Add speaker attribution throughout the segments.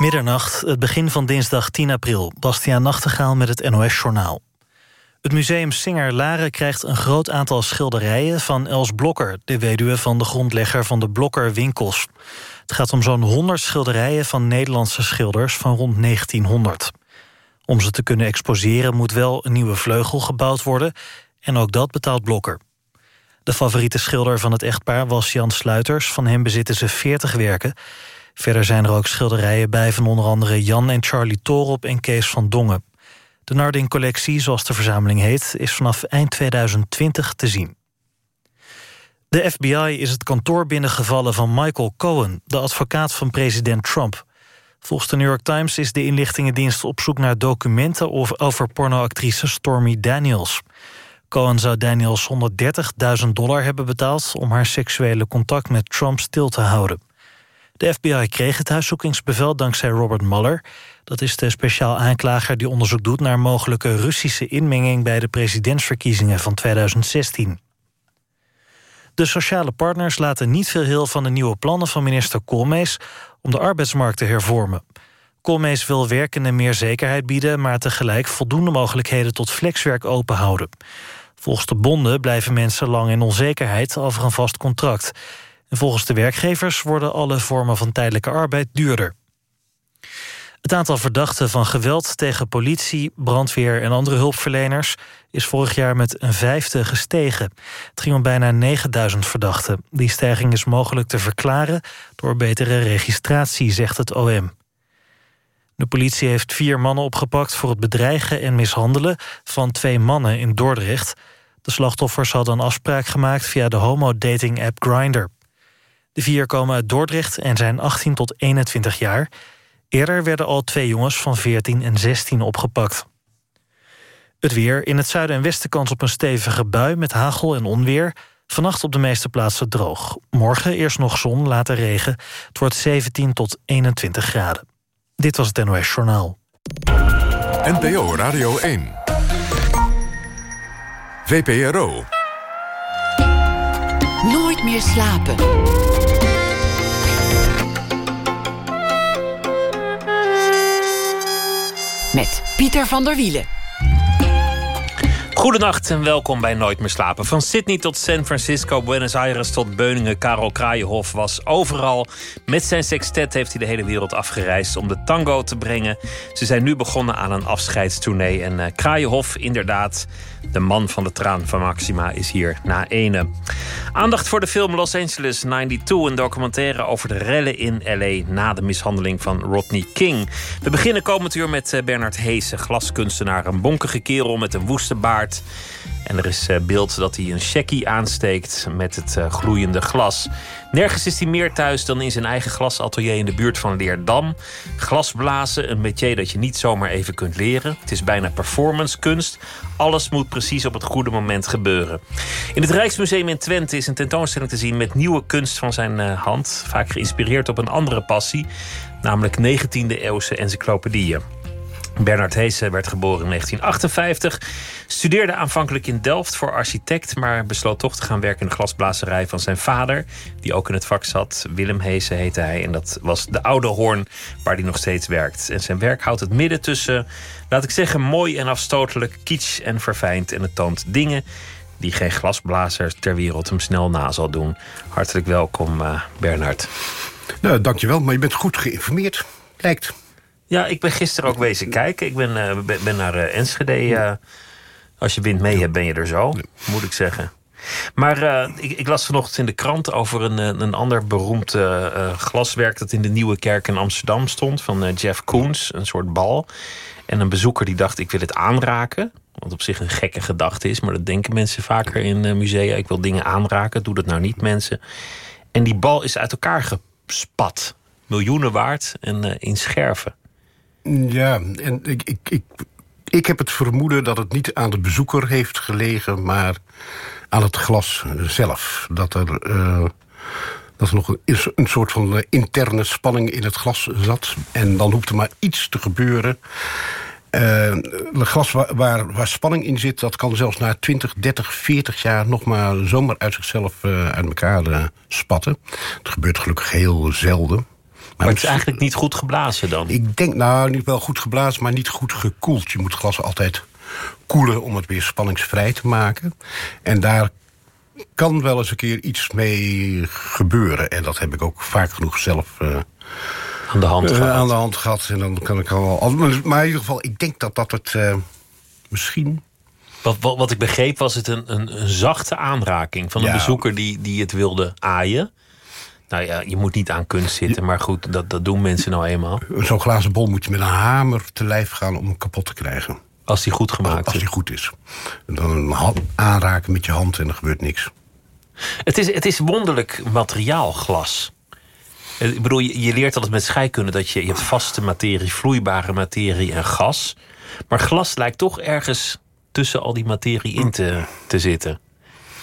Speaker 1: Middernacht, het begin van dinsdag 10 april. Bastiaan Nachtegaal met het NOS-journaal. Het museum Singer Laren krijgt een groot aantal schilderijen... van Els Blokker, de weduwe van de grondlegger van de Blokker Winkels. Het gaat om zo'n 100 schilderijen van Nederlandse schilders van rond 1900. Om ze te kunnen exposeren moet wel een nieuwe vleugel gebouwd worden... en ook dat betaalt Blokker. De favoriete schilder van het echtpaar was Jan Sluiters. Van hem bezitten ze 40 werken... Verder zijn er ook schilderijen bij van onder andere Jan en Charlie Torop en Kees van Dongen. De Narding-collectie, zoals de verzameling heet, is vanaf eind 2020 te zien. De FBI is het kantoor binnengevallen van Michael Cohen... de advocaat van president Trump. Volgens de New York Times is de inlichtingendienst op zoek naar documenten... over pornoactrice Stormy Daniels. Cohen zou Daniels 130.000 dollar hebben betaald... om haar seksuele contact met Trump stil te houden. De FBI kreeg het huiszoekingsbevel dankzij Robert Mueller. Dat is de speciaal aanklager die onderzoek doet... naar mogelijke Russische inmenging bij de presidentsverkiezingen van 2016. De sociale partners laten niet veel heel van de nieuwe plannen van minister Koolmees... om de arbeidsmarkt te hervormen. Koolmees wil werkenden meer zekerheid bieden... maar tegelijk voldoende mogelijkheden tot flexwerk openhouden. Volgens de bonden blijven mensen lang in onzekerheid over een vast contract volgens de werkgevers worden alle vormen van tijdelijke arbeid duurder. Het aantal verdachten van geweld tegen politie, brandweer en andere hulpverleners is vorig jaar met een vijfde gestegen. Het ging om bijna 9000 verdachten. Die stijging is mogelijk te verklaren door betere registratie, zegt het OM. De politie heeft vier mannen opgepakt voor het bedreigen en mishandelen van twee mannen in Dordrecht. De slachtoffers hadden een afspraak gemaakt via de homo-dating-app Grindr. De vier komen uit Dordrecht en zijn 18 tot 21 jaar. Eerder werden al twee jongens van 14 en 16 opgepakt. Het weer. In het zuiden en westen kans op een stevige bui met hagel en onweer. Vannacht op de meeste plaatsen droog. Morgen eerst nog zon, later regen. Het wordt 17 tot 21 graden. Dit was het NOS Journaal.
Speaker 2: NPO Radio 1. VPRO.
Speaker 3: Nooit meer slapen. Met Pieter van der Wielen.
Speaker 4: Goedenacht en welkom bij Nooit meer slapen. Van Sydney tot San Francisco, Buenos Aires tot Beuningen. Karel Kraaienhof was overal. Met zijn sextet heeft hij de hele wereld afgereisd om de tango te brengen. Ze zijn nu begonnen aan een afscheidstournee. En uh, Kraaienhof, inderdaad, de man van de traan van Maxima is hier na ene. Aandacht voor de film Los Angeles 92, een documentaire over de rellen in LA na de mishandeling van Rodney King. We beginnen komend uur met eh, Bernard Heesen, glaskunstenaar, een bonkige kerel met een woeste baard. En er is eh, beeld dat hij een checkie aansteekt met het eh, gloeiende glas. Nergens is hij meer thuis dan in zijn eigen glasatelier in de buurt van Leerdam. Glasblazen, een métier dat je niet zomaar even kunt leren. Het is bijna performance kunst. Alles moet precies op het goede moment gebeuren. In het Rijksmuseum in Twente is een tentoonstelling te zien met nieuwe kunst van zijn eh, hand. Vaak geïnspireerd op een andere passie, namelijk 19e eeuwse encyclopedieën. Bernard Heesen werd geboren in 1958. Studeerde aanvankelijk in Delft voor architect, maar besloot toch te gaan werken in de glasblazerij van zijn vader, die ook in het vak zat. Willem Heesen heette hij en dat was de oude hoorn waar hij nog steeds werkt. En zijn werk houdt het midden tussen, laat ik zeggen, mooi en afstotelijk, kitsch en verfijnd. En het toont dingen die geen glasblazer ter wereld hem snel na zal doen. Hartelijk welkom, uh, Bernard.
Speaker 5: Nou, dankjewel, maar je bent goed geïnformeerd, lijkt.
Speaker 4: Ja, ik ben gisteren ook wezen kijken. Ik ben, uh, ben, naar uh, Enschede. Uh, als je wind mee hebt, ben je er zo, moet ik zeggen. Maar ik, ik, las vanochtend in de krant over een, een ander beroemd glaswerk... dat in de Nieuwe Kerk in Amsterdam stond, van Jeff Koons. Een soort bal. En een bezoeker die dacht, ik wil het aanraken. Wat op zich een gekke gedachte is, maar dat denken mensen vaker in musea. Ik wil dingen aanraken, doe dat nou niet, mensen. En die bal is uit elkaar gespat. Miljoenen waard en in scherven.
Speaker 5: Ja, en ik, ik, ik, ik heb het vermoeden dat het niet aan de bezoeker heeft gelegen... maar aan het glas zelf. Dat er, uh, dat er nog een, een soort van eh, interne spanning in het glas zat. En dan hoeft er maar iets te gebeuren... Uh, glas waar, waar, waar, spanning in zit, dat kan zelfs na 20, 30, 40 jaar nog maar zomaar uit zichzelf uit elkaar spatten. Het gebeurt gelukkig heel zelden.
Speaker 4: Maar het is eigenlijk niet goed geblazen dan?
Speaker 5: Ik denk, nou, niet wel goed geblazen, maar niet goed gekoeld. Je moet glas altijd koelen om het weer spanningsvrij te maken. En daar kan wel eens een keer iets mee gebeuren. En dat heb ik ook vaak genoeg zelf... Uh,
Speaker 4: aan de hand
Speaker 5: uh,
Speaker 4: gehad.
Speaker 5: aan de hand gehad. En dan kan ik al. Maar in ieder geval, ik denk dat dat het uh, misschien.
Speaker 4: Wat, wat, wat, ik begreep was het een, een, een zachte aanraking van een ja. bezoeker die, die het wilde aaien. Nou ja, je moet niet aan kunst zitten, maar goed, dat, dat doen mensen nou eenmaal.
Speaker 5: Zo'n glazen bol moet je met een hamer te lijf gaan om hem kapot te krijgen.
Speaker 4: Als die goed gemaakt is.
Speaker 5: Als die goed is. En dan aanraken met je hand en er gebeurt niks.
Speaker 4: Het is, het is wonderlijk materiaal, glas. Ik bedoel, je, je leert altijd met scheikunde dat je, je hebt vaste materie, vloeibare materie en gas. Maar glas lijkt toch ergens tussen al die materie in te, te zitten.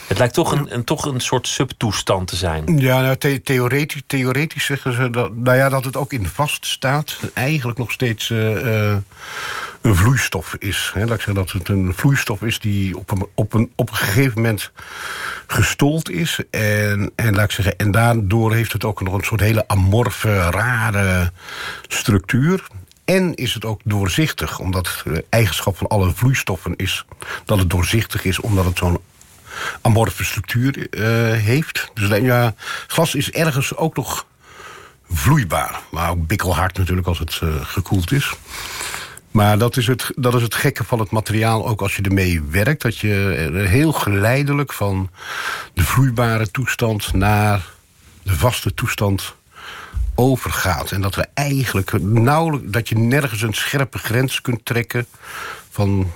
Speaker 4: Het lijkt toch een, toch een soort subtoestand te zijn.
Speaker 5: Ja, nou, the theoretisch, theoretisch zeggen ze dat, nou ja, dat het ook in vast staat. Eigenlijk nog steeds uh, uh, een vloeistof is. Hè. Laat ik zeggen dat het een vloeistof is die op een, op een, op een gegeven moment gestold is. En, en, laat ik zeggen, en daardoor heeft het ook nog een soort hele amorfe, rare structuur. En is het ook doorzichtig, omdat de eigenschap van alle vloeistoffen is dat het doorzichtig is, omdat het zo'n amorfe structuur uh, heeft. Dus ja, glas is ergens ook nog vloeibaar. Maar ook bikkelhard natuurlijk als het uh, gekoeld is. Maar dat is, het, dat is het gekke van het materiaal, ook als je ermee werkt. Dat je heel geleidelijk van de vloeibare toestand naar de vaste toestand overgaat. En dat we eigenlijk nauwelijks, dat je nergens een scherpe grens kunt trekken van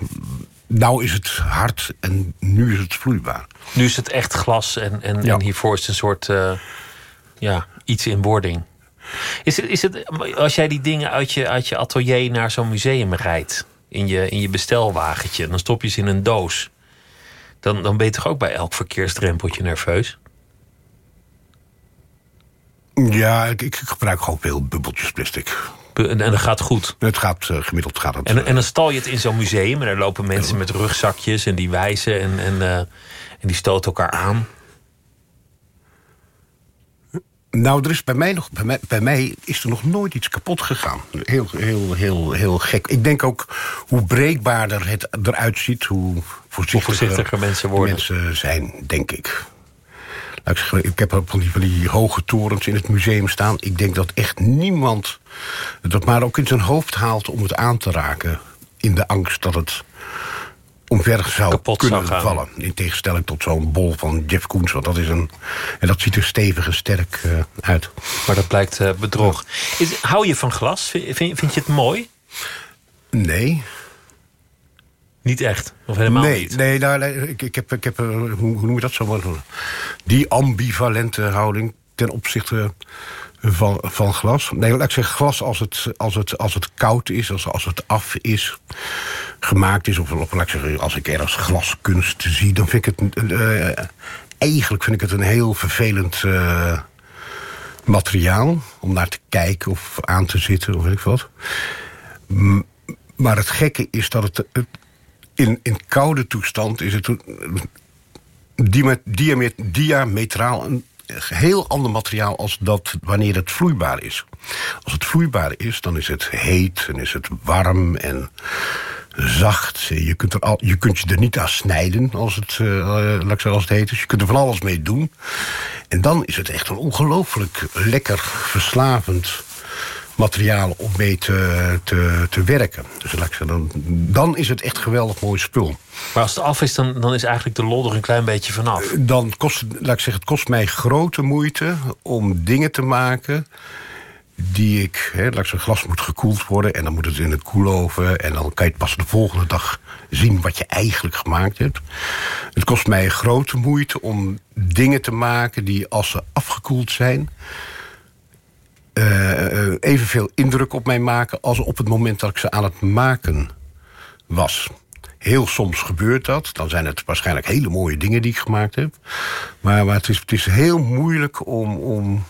Speaker 5: nou is het hard en nu is het vloeibaar.
Speaker 4: Nu is het echt glas en, en, ja. en hiervoor is het een soort uh, ja, iets in wording. Is het, is het, als jij die dingen uit je, uit je atelier naar zo'n museum rijdt, in je, in je bestelwagentje, dan stop je ze in een doos. Dan, dan ben je toch ook bij elk verkeersdrempeltje nerveus?
Speaker 5: Ja, ik, ik gebruik gewoon veel bubbeltjes plastic.
Speaker 4: En, en dat gaat goed?
Speaker 5: Het gaat uh, gemiddeld gaat het.
Speaker 4: En, en dan stal je het in zo'n museum en er lopen mensen met rugzakjes en die wijzen en, en, uh, en die stoten elkaar aan.
Speaker 5: Nou, er is bij mij nog, bij mij, bij mij is er nog nooit iets kapot gegaan. Heel, heel, heel, heel gek. Ik denk ook hoe breekbaarder het eruit ziet, hoe voorzichtiger,
Speaker 4: hoe voorzichtiger mensen worden.
Speaker 5: Mensen zijn, denk ik. Ik heb van die, van die hoge torens in het museum staan. Ik denk dat echt niemand dat maar ook in zijn hoofd haalt om het aan te raken. In de angst dat het omver zou
Speaker 4: Kapot
Speaker 5: kunnen
Speaker 4: zou
Speaker 5: vallen. In tegenstelling tot zo'n bol van Jeff Koens. Want dat is een. En dat ziet er stevig en sterk uh, uit.
Speaker 4: Maar dat blijkt uh, bedrog. Is, hou je van glas? Vind, vind je het mooi?
Speaker 5: Nee.
Speaker 4: Niet echt? Of helemaal
Speaker 5: nee,
Speaker 4: niet?
Speaker 5: Nee, nou, nee ik, ik heb, ik heb hoe, hoe noem je dat zo? Die ambivalente houding ten opzichte van, van glas. Nee, laat ik zeggen, glas als het, als het, als het koud is, als, als het af is, gemaakt is... of, laat ik zeggen, als ik ergens glaskunst zie... dan vind ik het... Uh, eigenlijk vind ik het een heel vervelend uh, materiaal... om naar te kijken of aan te zitten of weet ik wat. M maar het gekke is dat het... in, in koude toestand is het diametraal een heel ander materiaal als dat wanneer het vloeibaar is. Als het vloeibaar is, dan is het heet en is het warm en zacht. Je kunt, er al, je, kunt je er niet aan snijden als het, uh, als het heet is. Je kunt er van alles mee doen. En dan is het echt een ongelooflijk lekker, verslavend materiaal om mee te, te, te werken. Dus laat ik zeggen, dan, dan is het echt geweldig mooi spul.
Speaker 4: Maar als het af is, dan, dan is eigenlijk de lol er een klein beetje vanaf.
Speaker 5: Dan kost, laat ik zeggen, het kost mij grote moeite om dingen te maken die ik, hè, laat ik zeggen, glas moet gekoeld worden en dan moet het in het koeloven en dan kan je het pas de volgende dag zien wat je eigenlijk gemaakt hebt. Het kost mij grote moeite om dingen te maken die als ze afgekoeld zijn uh, evenveel indruk op mij maken als op het moment dat ik ze aan het maken was. Heel soms gebeurt dat. Dan zijn het waarschijnlijk hele mooie dingen die ik gemaakt heb. Maar, het, is, het is heel moeilijk om, om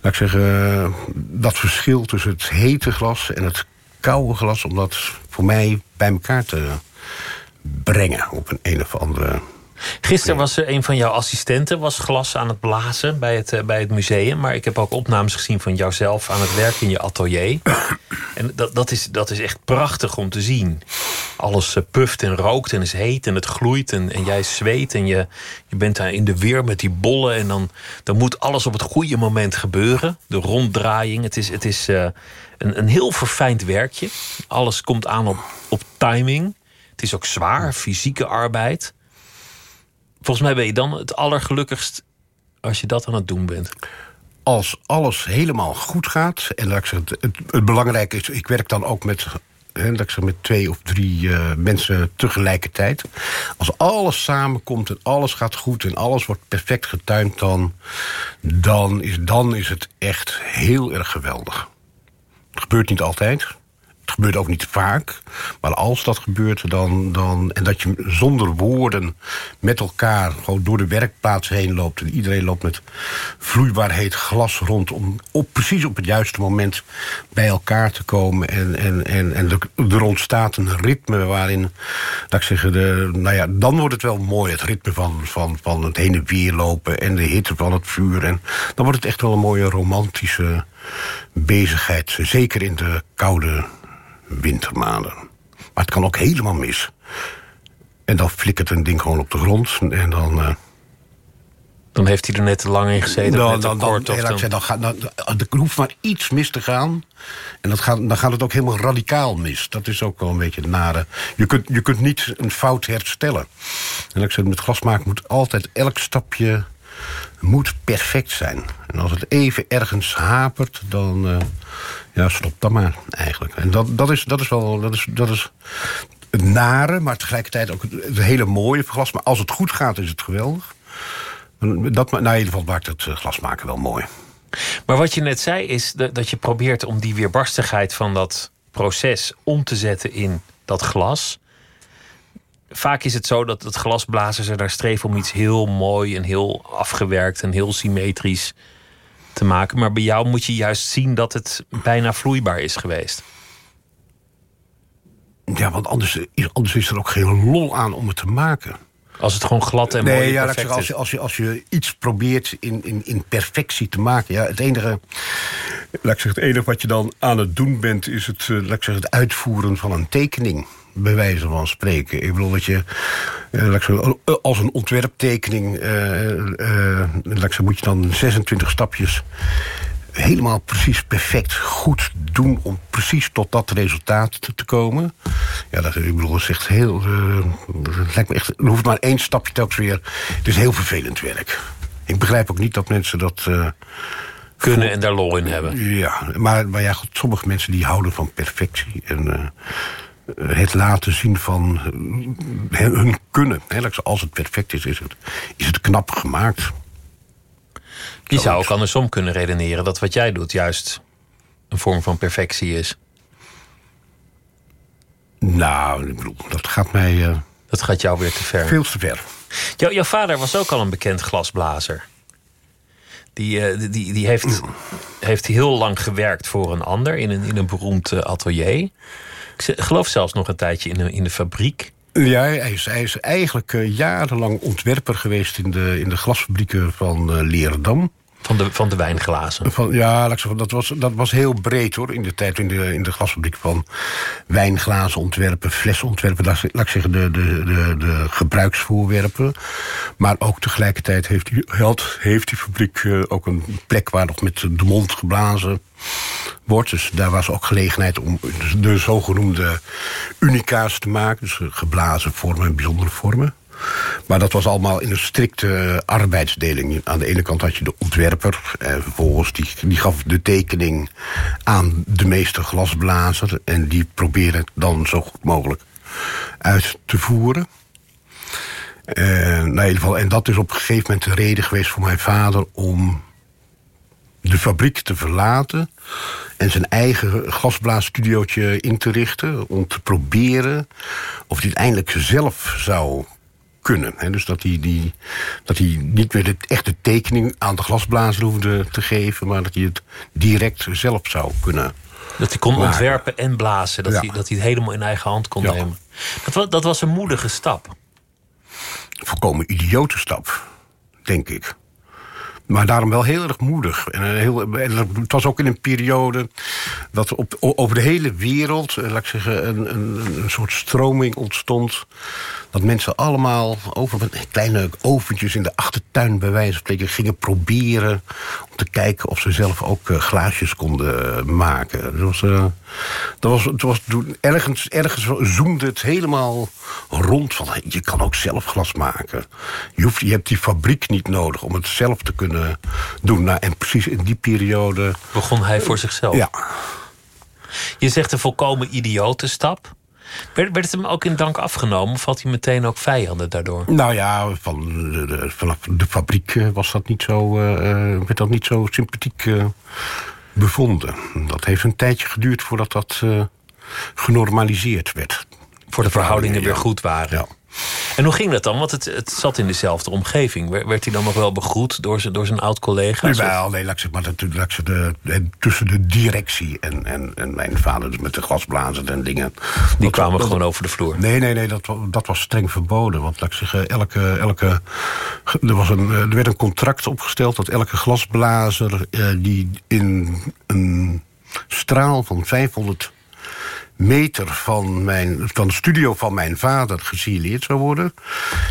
Speaker 5: laat ik zeggen, dat verschil tussen het hete glas en het koude glas, om dat voor mij bij elkaar te brengen op een een of andere
Speaker 4: Gisteren was er een van jouw assistenten was glas aan het blazen bij het, eh, bij het museum. Maar ik heb ook opnames gezien van jouzelf aan het werk in je atelier. En dat, dat, is, dat is echt prachtig om te zien. Alles eh, puft en rookt en is heet en het gloeit. En, en jij zweet en je, je bent daar in de weer met die bollen. En dan, dan moet alles op het goede moment gebeuren. De ronddraaiing. Het is, het is eh, een, een heel verfijnd werkje. Alles komt aan op, op timing. Het is ook zwaar, fysieke arbeid. Volgens mij ben je dan het allergelukkigst als je dat aan het doen bent.
Speaker 5: Als alles helemaal goed gaat, en het, het, belangrijke is, ik werk dan ook met, hè, met twee of drie uh, mensen tegelijkertijd. Als alles samenkomt en alles gaat goed en alles wordt perfect getuind, dan, dan, is, dan is het echt heel erg geweldig. Het gebeurt niet altijd. Het gebeurt ook niet vaak. Maar als dat gebeurt, dan, dan, en dat je zonder woorden met elkaar gewoon door de werkplaats heen loopt. En iedereen loopt met vloeibaar heet glas rond. Om op, precies op het juiste moment bij elkaar te komen. En, en, en, en er ontstaat een ritme waarin, laat ik zeggen, de, nou ja, dan wordt het wel mooi. Het ritme van, van, van het heen en weer lopen en de hitte van het vuur. En dan wordt het echt wel een mooie romantische bezigheid. Zeker in de koude wintermaanden. Maar het kan ook helemaal mis. En dan flikkert een ding gewoon op de grond. En dan... Uh,
Speaker 4: dan heeft hij er net te lang in gezeten. Dan,
Speaker 5: dan,
Speaker 4: kort,
Speaker 5: dan, dan, dan, gaat, dan, er hoeft maar iets mis te gaan. En dat gaat, dan gaat het ook helemaal radicaal mis. Dat is ook wel een beetje het nare. Je kunt, je kunt niet een fout herstellen. En ik zeg, met glas maken moet altijd elk stapje moet perfect zijn. En als het even ergens hapert, dan... Uh, ja, stop dan maar, eigenlijk. En dat, dat, is, dat is wel... Dat is, dat is het nare, maar tegelijkertijd ook het, hele mooie glas. Maar als het goed gaat, is het geweldig. Dat, nou, in ieder geval maakt het eh, glasmaken wel mooi.
Speaker 4: Maar wat je net zei, is dat je probeert om die weerbarstigheid van dat proces om te zetten in dat glas vaak is het zo dat het glasblazers er daar streven om iets heel mooi en heel afgewerkt en heel symmetrisch te maken. Maar bij jou moet je juist zien dat het bijna vloeibaar is geweest.
Speaker 5: Ja, want anders, anders is er ook geen lol aan om het te maken.
Speaker 4: Als het gewoon glad en mooi nee, ja, perfect
Speaker 5: als, je, als, je, als je iets probeert in, in, in perfectie te maken... Ja, het enige, laat ik zeggen, het enige wat je dan aan het doen bent... is het, eh, laat ik zeggen, het uitvoeren van een tekening bij wijze van spreken. Ik bedoel dat je, uh, als een ontwerptekening, uh, moet je dan 26 stapjes helemaal precies perfect goed doen om precies tot dat resultaat te, te komen. Ja, dat, ik bedoel, dat is echt heel. Uh, dat lijkt me echt. Er hoeft maar één stapje telkens weer. Het is heel vervelend werk. Ik begrijp ook niet dat mensen dat. Uh,
Speaker 4: kunnen en daar lol in hebben.
Speaker 5: Ja, maar, maar ja, sommige mensen die houden van perfectie. En uh, het laten zien van hun kunnen. Als het perfect is, is het, is het knap gemaakt.
Speaker 4: Je zou ook andersom kunnen redeneren dat wat jij doet juist een vorm van perfectie is.
Speaker 5: Nou, ik bedoel, dat gaat mij. Uh,
Speaker 4: dat gaat jou weer te ver.
Speaker 5: Veel te ver.
Speaker 4: Jou, jouw vader was ook al een bekend glasblazer. Die, uh, die, die heeft, heeft heel lang gewerkt voor een ander in een, in een beroemd atelier. Ik geloof zelfs nog een tijdje in de, in de fabriek.
Speaker 5: Ja, hij is, hij is eigenlijk jarenlang ontwerper geweest in de, in de glasfabrieken van Leerdam.
Speaker 4: Van de, van de wijnglazen?
Speaker 5: Van, ja, dat was, dat was heel breed hoor. In de tijd in de, in de glasfabriek van wijnglazen ontwerpen, flesontwerpen. Laat, laat ik zeggen, de, de, de, de gebruiksvoorwerpen. Maar ook tegelijkertijd heeft die, heeft die fabriek eh, ook een plek waar nog met de mond geblazen Dus daar was ook gelegenheid om de zogenoemde unica's te maken. Dus geblazen vormen en bijzondere vormen. Maar dat was allemaal in een strikte arbeidsdeling. Aan de ene kant had je de ontwerper. En vervolgens die, die gaf de tekening aan de meester glasblazer. En die probeerde het dan zo goed mogelijk uit te voeren. Uh, in ieder geval, en dat is op een gegeven moment de reden geweest voor mijn vader... om de fabriek te verlaten en zijn eigen glasblaasstudiootje in te richten... om te proberen of hij het eindelijk zelf zou kunnen. Hè? Dus dat hij, die, dat hij niet meer de echte tekening aan de glasblazer hoefde te geven... maar dat hij het direct zelf zou kunnen
Speaker 4: Dat hij kon ontwerpen en blazen. Dat, hij, dat hij het helemaal in eigen hand kon nemen. Dat was, dat was een moedige stap.
Speaker 5: volkomen idiote stap, denk ik. Maar daarom wel heel erg moedig. En eh, heel, het was ook in een periode dat op, over de hele wereld... eh, laat ik zeggen, een, een, een soort stroming ontstond... dat mensen allemaal over kleine oventjes in de achtertuin... bij wijze van spreken gingen proberen... om te kijken of ze zelf ook eh, glaasjes konden maken. Dat was, eh, dat was, het was, ergens, ergens zoomde het helemaal rond van... je kan ook zelf glas maken. Je, hoeft, je hebt die fabriek niet nodig om het zelf te kunnen doen. Nou, en precies in die periode...
Speaker 4: Begon hij voor zichzelf?
Speaker 5: Ja,
Speaker 4: Je zegt een volkomen idiote stap. Werd, werd het hem ook in dank afgenomen? Of had hij meteen ook vijanden daardoor?
Speaker 5: nou ja, van de, de- vanaf de fabriek eh, was dat niet zo, eh, eh, werd dat niet zo sympathiek eh, bevonden. Dat heeft een tijdje geduurd voordat dat eh, genormaliseerd werd.
Speaker 4: Voor de verhoudingen weer goed waren.
Speaker 5: Ja.
Speaker 4: En hoe ging dat dan? Want het, het zat in dezelfde omgeving. Werd, hij dan nog wel begroet door zijn, door zijn oud-collega's?
Speaker 5: Wel, nee, laat ik zeggen, maar dat, laat zeggen, de, tussen de directie en, en, en mijn vader... dus met de glasblazen en dingen...
Speaker 4: Die
Speaker 5: dat-
Speaker 4: kwamen
Speaker 5: dat-
Speaker 4: gewoon over de vloer.
Speaker 5: Nee, nee, nee, dat, dat was streng verboden. Want laat ik zeggen, elke, elke, er, was een, eh, er werd een contract opgesteld... dat elke glasblazer eh, die in een straal van 500 meter van, mijn, van de studio van mijn vader gesignaleerd zou worden.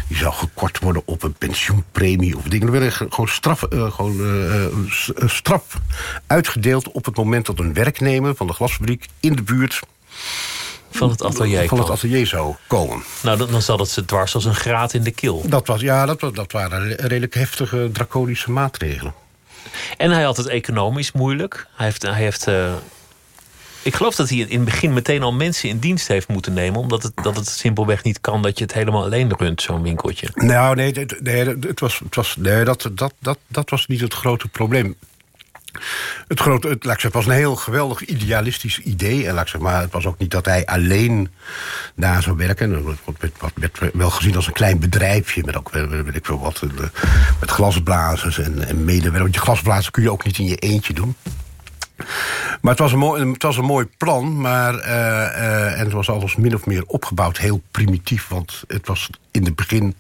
Speaker 5: Die zou gekort worden op een pensioenpremie of dingen. Er werden ge- gewoon straf, eh, gewoon, eh, straf uitgedeeld op het moment dat een werknemer van de glasfabriek in de buurt
Speaker 4: Van het atelier
Speaker 5: van het atelier zou komen.
Speaker 4: Nou, dan, dan zat het ze dwars als een graat in de keel.
Speaker 5: Dat, was, ja, dat, dat waren re- redelijk heftige, draconische maatregelen.
Speaker 4: En hij had het economisch moeilijk. Hij heeft... Hij heeft ik geloof dat hij in het begin meteen al mensen in dienst heeft moeten nemen. Omdat het, dat het simpelweg niet kan dat je het helemaal alleen runt, zo'n winkeltje.
Speaker 5: Nou, nee, nee, het was, het was, nee dat, dat, dat, dat was niet het grote probleem. Het, grote, het, laat ik zeggen, was een heel geweldig idealistisch idee. En laat ik zeggen, maar het was ook niet dat hij alleen daar zou werken. Het werd, wel gezien als een klein bedrijfje. Met ook, weet weet ik veel wat, eh, met glasblazers en, en medewerkers. Want je glasblazen kun je ook niet in je eentje doen. Maar het was een mooi, het was een mooi plan, maar, eh, eh, en het was alles min of meer opgebouwd, heel primitief. Want het was in de begin,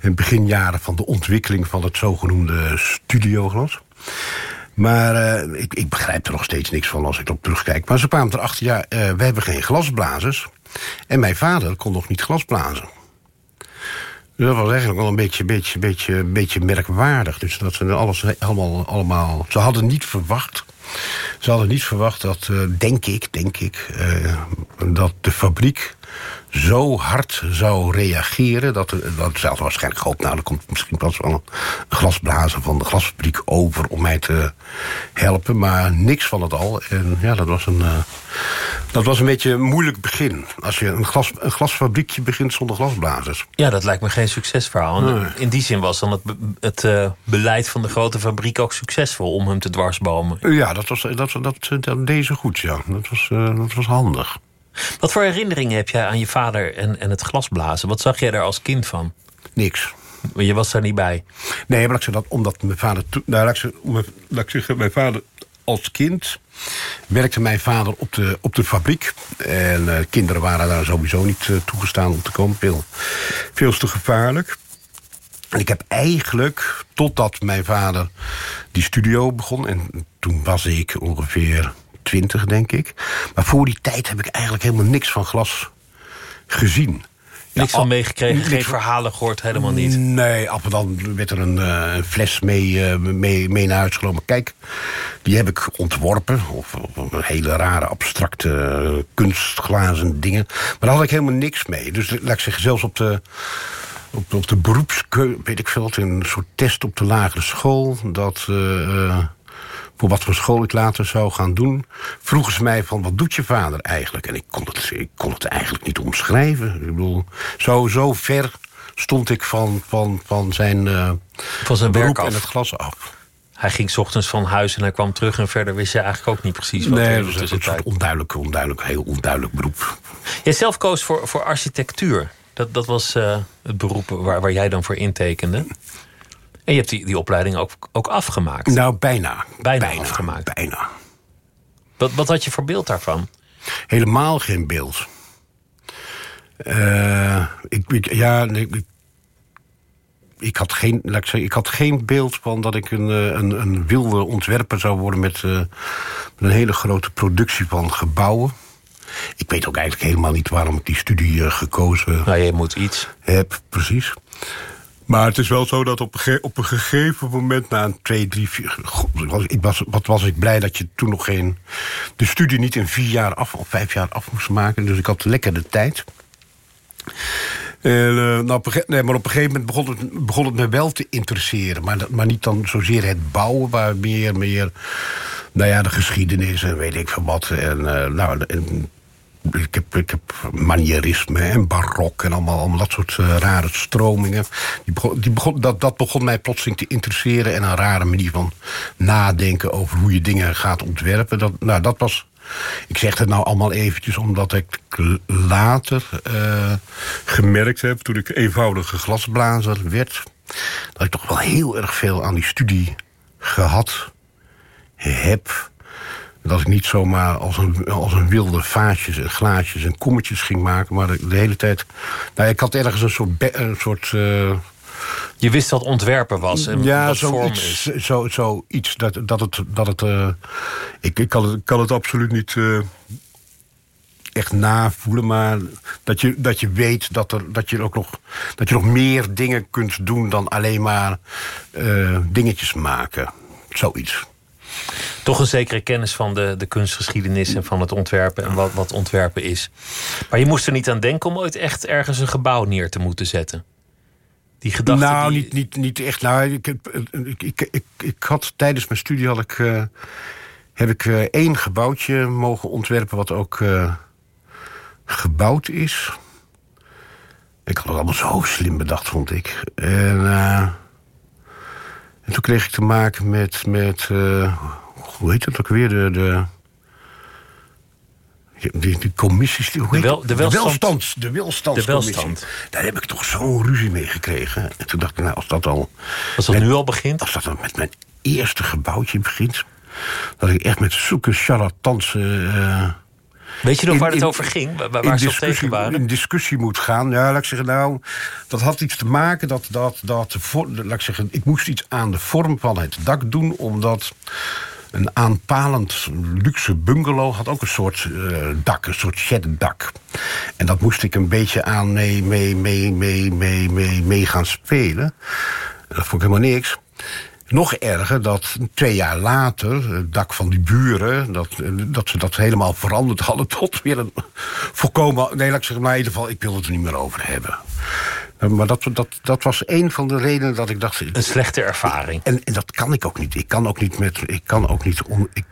Speaker 5: in beginjaren van de ontwikkeling van het zogenoemde studioglas. Maar eh, ik, ik begrijp er nog steeds niks van als ik erop terugkijk. Maar ze kwamen erachter, ja, we hebben geen glasblazers. En mijn vader kon nog niet glasblazen. Dus dat was eigenlijk wel een beetje, beetje, beetje, beetje merkwaardig. Dus dat ze alles allemaal, allemaal... Ze hadden niet verwacht... Ze hadden niet verwacht dat, eh, denk ik, denk ik... eh, dat de fabriek zo hard zou reageren... dat, er- dat ze hadden waarschijnlijk gehoopt... nou, er komt misschien pas wel een glasblazer van de glasfabriek over... om mij te helpen, maar niks van het al. En ja, dat was een, eh, dat was een beetje een moeilijk begin. Als je een, glas, een glasfabriekje begint zonder glasblazers.
Speaker 4: Ja, dat lijkt me geen succesverhaal.
Speaker 5: Nee.
Speaker 4: In die zin was dan het, het eh, beleid van de grote fabriek ook succesvol om hem te dwarsbomen.
Speaker 5: Ja, dat, was, dat, dat, dat deed ze goed, ja. Dat was, eh, dat was handig.
Speaker 4: Wat voor herinneringen heb jij aan je vader en, en het glasblazen? Wat zag jij daar als kind van?
Speaker 5: Niks.
Speaker 4: Je was daar niet bij.
Speaker 5: Nee, maar ik zeg dat omdat mijn vader... Nou, laat ik om- laat ik zeggen, mijn vader als kind... werkte mijn vader op de, op de fabriek. En eh, kinderen waren daar sowieso niet eh, toegestaan om te komen. Veel, veel te gevaarlijk. En ik heb eigenlijk, totdat mijn vader die studio begon... en toen was ik ongeveer twintig, denk ik. Maar voor die tijd heb ik eigenlijk helemaal niks van glas gezien.
Speaker 4: Niks van meegekregen, geen verhalen gehoord, helemaal niet.
Speaker 5: Nee, af en toe werd er een eh, fles mee, eh, mee, mee naar huis genomen. Kijk, die heb ik ontworpen. Of, of een hele rare, abstracte eh, kunstglazen dingen. Maar daar had ik helemaal niks mee. Dus laat ik zeggen, zelfs op de, op, op de weet ik veel, wat, een soort test op de lagere school... dat... voor wat voor school ik later zou gaan doen... vroegen ze mij van, wat doet je vader eigenlijk? En ik kon het, ik kon het eigenlijk niet omschrijven. Ik bedoel, zo, zo ver stond ik van, van, van zijn, eh,
Speaker 4: Van zijn werk af.
Speaker 5: en het glas af.
Speaker 4: Hij ging 's ochtends van huis en hij kwam terug en verder wist je eigenlijk ook niet precies wat
Speaker 5: Nee,
Speaker 4: er
Speaker 5: was een soort onduidelijk, onduidelijk, heel onduidelijk beroep.
Speaker 4: Jij zelf koos voor, voor architectuur. Dat, dat was eh, het beroep waar, waar jij dan voor intekende. En je hebt die, die opleiding ook, ook afgemaakt.
Speaker 5: Nou, bijna.
Speaker 4: Bijna afgemaakt.
Speaker 5: Bijna.
Speaker 4: Wat, wat had je voor beeld daarvan?
Speaker 5: Helemaal geen beeld. Eh, ik, ik- ja, ik, ik, had geen, laat ik, zeggen, ik had geen beeld van dat ik een, eh, een, een wilde ontwerper zou worden... Met, uh, met een hele grote productie van gebouwen. Ik weet ook eigenlijk helemaal niet waarom ik die studie uh, gekozen
Speaker 4: nou, je moet iets.
Speaker 5: heb. Precies. Maar het is wel zo dat op een, op een gegeven moment... na een twee, drie, vier... Was, ik was, wat was ik blij dat je toen nog geen... de studie niet in vier jaar af of vijf jaar af moest maken. Dus ik had lekker de tijd. En, uh, nou, nee, maar op een gegeven moment begon het, begon het me wel te interesseren. Maar, maar niet dan zozeer het bouwen, maar meer, meer nou ja, de geschiedenis en weet ik veel wat. En, uh, nou, ik heb, ik heb manierisme en barok en allemaal, allemaal dat soort uh, rare stromingen. Die begon, die begon, dat, dat begon mij plotseling te interesseren. En een rare manier van nadenken over hoe je dingen gaat ontwerpen. Dat, nou, dat was ik zeg het nou allemaal eventjes omdat ik later uh, gemerkt heb... toen ik eenvoudige glasblazer werd... dat ik toch wel heel erg veel aan die studie gehad heb. Dat ik niet zomaar als een, als een wilde vaasjes en glaasjes en kommetjes ging maken... maar de, de hele tijd... Nou, ik had ergens een soort... Een soort uh,
Speaker 4: je wist dat ontwerpen was en
Speaker 5: ja,
Speaker 4: wat vorm
Speaker 5: iets,
Speaker 4: is.
Speaker 5: Zo, zo iets dat, dat het... Dat het uh, ik, ik kan, het, kan het absoluut niet uh, echt navoelen... maar dat je, dat je weet dat, er, dat, je ook nog, dat je nog meer dingen kunt doen... dan alleen maar uh, dingetjes maken. Zoiets.
Speaker 4: Toch een zekere kennis van de, de kunstgeschiedenis en van het ontwerpen... en wat, wat ontwerpen is. Maar je moest er niet aan denken om ooit echt ergens een gebouw neer te moeten zetten. Die gedachte
Speaker 5: nou,
Speaker 4: die...
Speaker 5: niet, niet, niet echt. Nou, ik, ik, ik, ik, ik had tijdens mijn studie had ik, uh, heb ik uh, één gebouwtje mogen ontwerpen wat ook uh, gebouwd is. Ik had het allemaal zo slim bedacht, vond ik. En, en toen kreeg ik te maken met, met hoe heet het ook weer, de... de die, die commissies, die, hoe
Speaker 4: de, wel, de, welstand,
Speaker 5: de welstands, de welstandscommissie.
Speaker 4: De welstand.
Speaker 5: Daar heb ik toch zo'n ruzie mee gekregen. En toen dacht ik, nou, als dat al...
Speaker 4: Als dat
Speaker 5: met,
Speaker 4: nu al begint?
Speaker 5: Als dat dan met mijn eerste gebouwtje begint... dat ik echt met zulke charlatanse... Uh,
Speaker 4: Weet je nog in, waar het over ging? Waar, waar ze tegen waren?
Speaker 5: In discussie moet gaan. Ja, laat ik zeggen, nou, dat had iets te maken dat, dat, dat laat ik zeggen, ik moest iets aan de vorm van het dak doen, omdat een aanpalend luxe bungalow had ook een soort uh, dak, een soort sheddak. En dat moest ik een beetje aan mee, mee, mee, mee, mee, mee, mee gaan spelen. Dat vond ik helemaal niks. Nog erger dat twee jaar later, het dak van die buren... dat, dat ze dat helemaal veranderd hadden tot weer een volkomen... Nee, laat ik zeggen, maar in ieder geval, ik wil het er niet meer over hebben. Maar dat, dat, dat was een van de redenen dat ik dacht...
Speaker 4: Een slechte ervaring.
Speaker 5: En, en dat kan ik ook niet. Ik kan ook niet met... Ik kan ook niet... Ik,